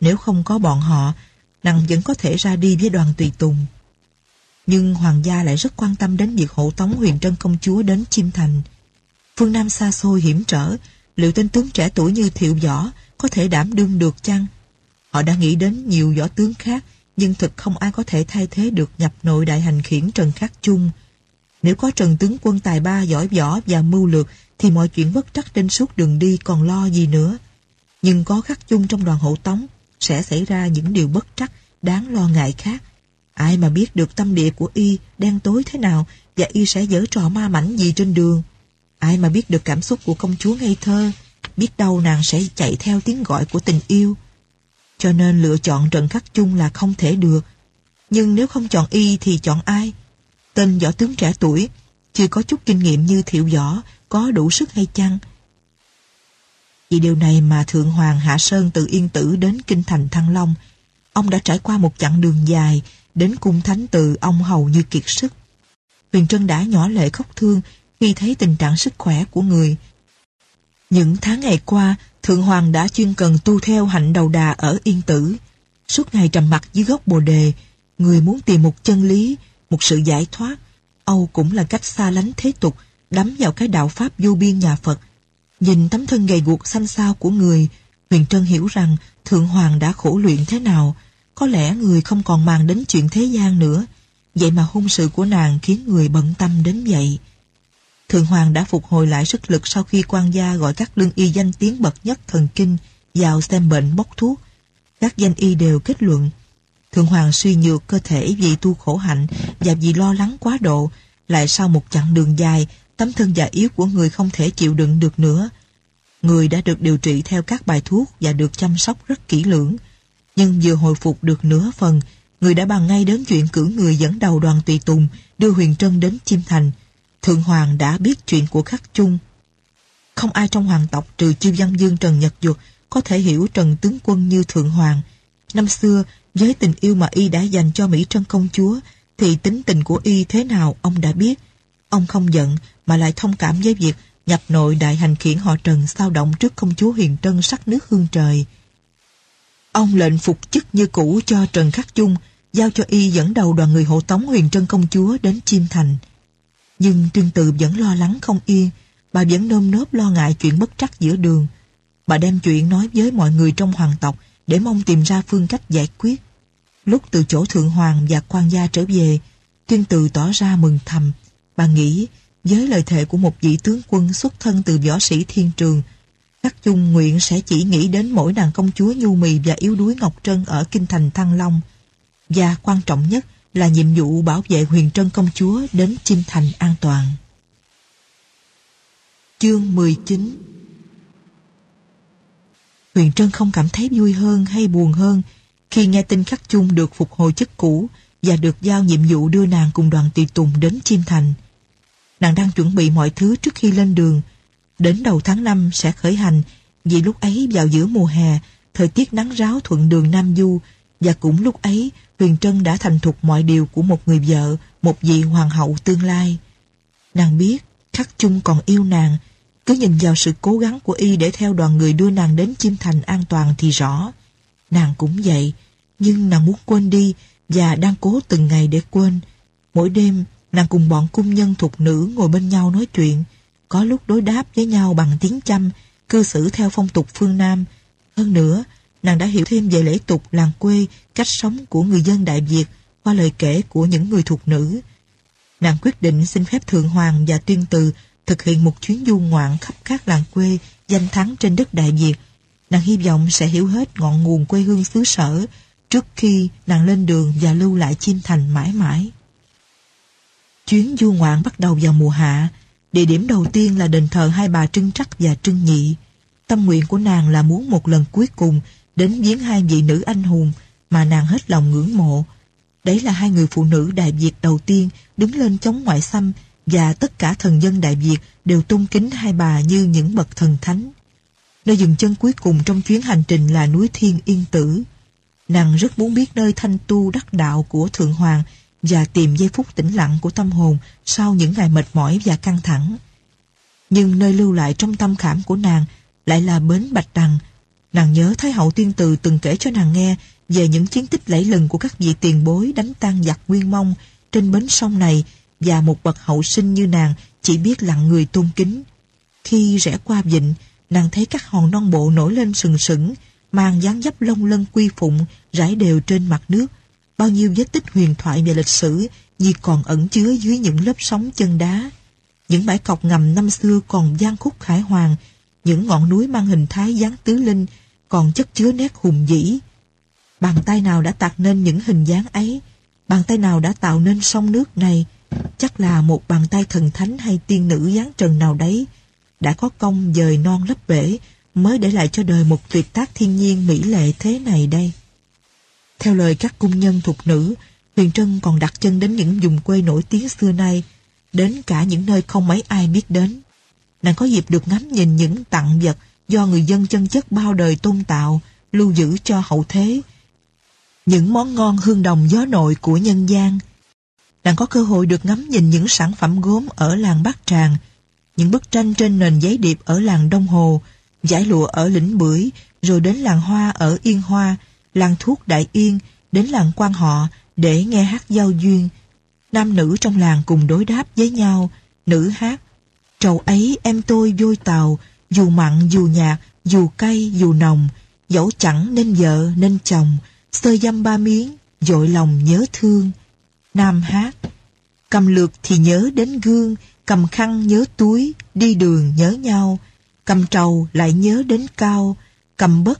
nếu không có bọn họ, nàng vẫn có thể ra đi với đoàn tùy tùng. Nhưng hoàng gia lại rất quan tâm đến việc hộ tống huyền trân công chúa đến Chim Thành. Phương Nam xa xôi hiểm trở, liệu tên tướng trẻ tuổi như Thiệu Võ có thể đảm đương được chăng? Họ đã nghĩ đến nhiều võ tướng khác, nhưng thực không ai có thể thay thế được nhập nội đại hành khiển Trần Khắc Chung. Nếu có Trần tướng quân tài ba giỏi võ và mưu lược, thì mọi chuyện bất trắc trên suốt đường đi còn lo gì nữa. nhưng có khắc chung trong đoàn hộ tống sẽ xảy ra những điều bất trắc đáng lo ngại khác. Ai mà biết được tâm địa của y đen tối thế nào và y sẽ dở trò ma mảnh gì trên đường. Ai mà biết được cảm xúc của công chúa ngây thơ, biết đâu nàng sẽ chạy theo tiếng gọi của tình yêu. Cho nên lựa chọn Trần Khắc Chung là không thể được. Nhưng nếu không chọn y thì chọn ai? Tên võ tướng trẻ tuổi, chưa có chút kinh nghiệm như thiệu võ, có đủ sức hay chăng? Vì điều này mà Thượng Hoàng Hạ Sơn từ Yên Tử đến Kinh Thành Thăng Long, ông đã trải qua một chặng đường dài, đến cung thánh từ ông hầu như kiệt sức. Huyền Trân đã nhỏ lệ khóc thương khi thấy tình trạng sức khỏe của người. Những tháng ngày qua, Thượng Hoàng đã chuyên cần tu theo hạnh đầu đà ở Yên Tử. Suốt ngày trầm mặt dưới gốc bồ đề, người muốn tìm một chân lý, một sự giải thoát. Âu cũng là cách xa lánh thế tục, đắm vào cái đạo Pháp vô biên nhà Phật. Nhìn tấm thân gầy guộc xanh xao của người, Huyền Trân hiểu rằng Thượng Hoàng đã khổ luyện thế nào. Có lẽ người không còn màng đến chuyện thế gian nữa. Vậy mà hung sự của nàng khiến người bận tâm đến vậy. Thượng Hoàng đã phục hồi lại sức lực sau khi quan gia gọi các lương y danh tiếng bậc nhất thần kinh vào xem bệnh bốc thuốc. Các danh y đều kết luận Thượng Hoàng suy nhược cơ thể vì tu khổ hạnh và vì lo lắng quá độ, lại sau một chặng đường dài, tấm thân già yếu của người không thể chịu đựng được nữa. Người đã được điều trị theo các bài thuốc và được chăm sóc rất kỹ lưỡng. Nhưng vừa hồi phục được nửa phần, người đã bàn ngay đến chuyện cử người dẫn đầu đoàn tùy tùng đưa Huyền Trân đến Chim Thành. Thượng Hoàng đã biết chuyện của khắc chung. Không ai trong hoàng tộc trừ chiêu văn dương Trần Nhật Duật có thể hiểu Trần Tướng Quân như Thượng Hoàng. Năm xưa, với tình yêu mà y đã dành cho Mỹ Trân công chúa, thì tính tình của y thế nào ông đã biết. Ông không giận mà lại thông cảm với việc nhập nội đại hành khiển họ Trần sao động trước công chúa Huyền Trân sắc nước hương trời. Ông lệnh phục chức như cũ cho Trần Khắc Chung, giao cho y dẫn đầu đoàn người hộ tống Huyền Trân công chúa đến chiêm Thành. Nhưng Trương Tự vẫn lo lắng không yên, bà vẫn nơm nớp lo ngại chuyện bất trắc giữa đường. Bà đem chuyện nói với mọi người trong hoàng tộc để mong tìm ra phương cách giải quyết. Lúc từ chỗ Thượng Hoàng và quan gia trở về, Tuyên Từ tỏ ra mừng thầm. Bà nghĩ, với lời thề của một vị tướng quân xuất thân từ võ sĩ thiên trường, các chung nguyện sẽ chỉ nghĩ đến mỗi nàng công chúa nhu mì và yếu đuối Ngọc Trân ở Kinh Thành Thăng Long. Và quan trọng nhất là nhiệm vụ bảo vệ huyền trân công chúa đến Chim Thành an toàn. Chương 19 Huyền Trân không cảm thấy vui hơn hay buồn hơn khi nghe tin khắc chung được phục hồi chức cũ và được giao nhiệm vụ đưa nàng cùng đoàn tùy tùng đến chim Thành. Nàng đang chuẩn bị mọi thứ trước khi lên đường. Đến đầu tháng 5 sẽ khởi hành vì lúc ấy vào giữa mùa hè, thời tiết nắng ráo thuận đường Nam Du và cũng lúc ấy Huyền Trân đã thành thục mọi điều của một người vợ, một vị hoàng hậu tương lai. Nàng biết khắc chung còn yêu nàng, cứ nhìn vào sự cố gắng của y để theo đoàn người đưa nàng đến chim Thành an toàn thì rõ. Nàng cũng vậy, nhưng nàng muốn quên đi và đang cố từng ngày để quên. Mỗi đêm, nàng cùng bọn cung nhân thuộc nữ ngồi bên nhau nói chuyện, có lúc đối đáp với nhau bằng tiếng chăm, cư xử theo phong tục phương Nam. Hơn nữa, nàng đã hiểu thêm về lễ tục làng quê, cách sống của người dân Đại Việt qua lời kể của những người thuộc nữ. Nàng quyết định xin phép Thượng Hoàng và Tuyên Từ thực hiện một chuyến du ngoạn khắp các làng quê danh thắng trên đất Đại Việt. Nàng hy vọng sẽ hiểu hết ngọn nguồn quê hương xứ sở trước khi nàng lên đường và lưu lại chim thành mãi mãi. Chuyến du ngoạn bắt đầu vào mùa hạ. Địa điểm đầu tiên là đền thờ hai bà Trưng Trắc và Trưng Nhị. Tâm nguyện của nàng là muốn một lần cuối cùng đến viếng hai vị nữ anh hùng mà nàng hết lòng ngưỡng mộ. Đấy là hai người phụ nữ Đại Việt đầu tiên đứng lên chống ngoại xâm và tất cả thần dân Đại Việt đều tôn kính hai bà như những bậc thần thánh. Nơi dừng chân cuối cùng trong chuyến hành trình là núi Thiên Yên Tử. Nàng rất muốn biết nơi thanh tu đắc đạo của Thượng Hoàng và tìm giây phút tĩnh lặng của tâm hồn sau những ngày mệt mỏi và căng thẳng. Nhưng nơi lưu lại trong tâm khảm của nàng lại là bến Bạch Đằng. Nàng nhớ Thái hậu tiên từ từng kể cho nàng nghe về những chiến tích lẫy lừng của các vị tiền bối đánh tan giặc nguyên mông trên bến sông này và một bậc hậu sinh như nàng chỉ biết lặng người tôn kính. Khi rẽ qua vịnh, nàng thấy các hòn non bộ nổi lên sừng sững, mang dáng dấp lông lân quy phụng rải đều trên mặt nước. Bao nhiêu vết tích huyền thoại về lịch sử như còn ẩn chứa dưới những lớp sóng chân đá. Những bãi cọc ngầm năm xưa còn gian khúc khải hoàng, những ngọn núi mang hình thái dáng tứ linh còn chất chứa nét hùng vĩ. Bàn tay nào đã tạc nên những hình dáng ấy? Bàn tay nào đã tạo nên sông nước này? Chắc là một bàn tay thần thánh hay tiên nữ giáng trần nào đấy đã có công dời non lấp bể mới để lại cho đời một tuyệt tác thiên nhiên mỹ lệ thế này đây. Theo lời các cung nhân thuộc nữ, Huyền Trân còn đặt chân đến những vùng quê nổi tiếng xưa nay, đến cả những nơi không mấy ai biết đến. Nàng có dịp được ngắm nhìn những tặng vật do người dân chân chất bao đời tôn tạo, lưu giữ cho hậu thế. Những món ngon hương đồng gió nội của nhân gian. Nàng có cơ hội được ngắm nhìn những sản phẩm gốm ở làng Bắc Tràng, những bức tranh trên nền giấy điệp ở làng Đông Hồ, giải lụa ở lĩnh Bưởi, rồi đến làng Hoa ở Yên Hoa, làng Thuốc Đại Yên, đến làng Quan Họ để nghe hát giao duyên. Nam nữ trong làng cùng đối đáp với nhau, nữ hát. Trầu ấy em tôi vôi tàu, dù mặn dù nhạt, dù cay dù nồng, dẫu chẳng nên vợ nên chồng, sơ dăm ba miếng, dội lòng nhớ thương. Nam hát, cầm lược thì nhớ đến gương, cầm khăn nhớ túi, đi đường nhớ nhau, cầm trầu lại nhớ đến cao, cầm bất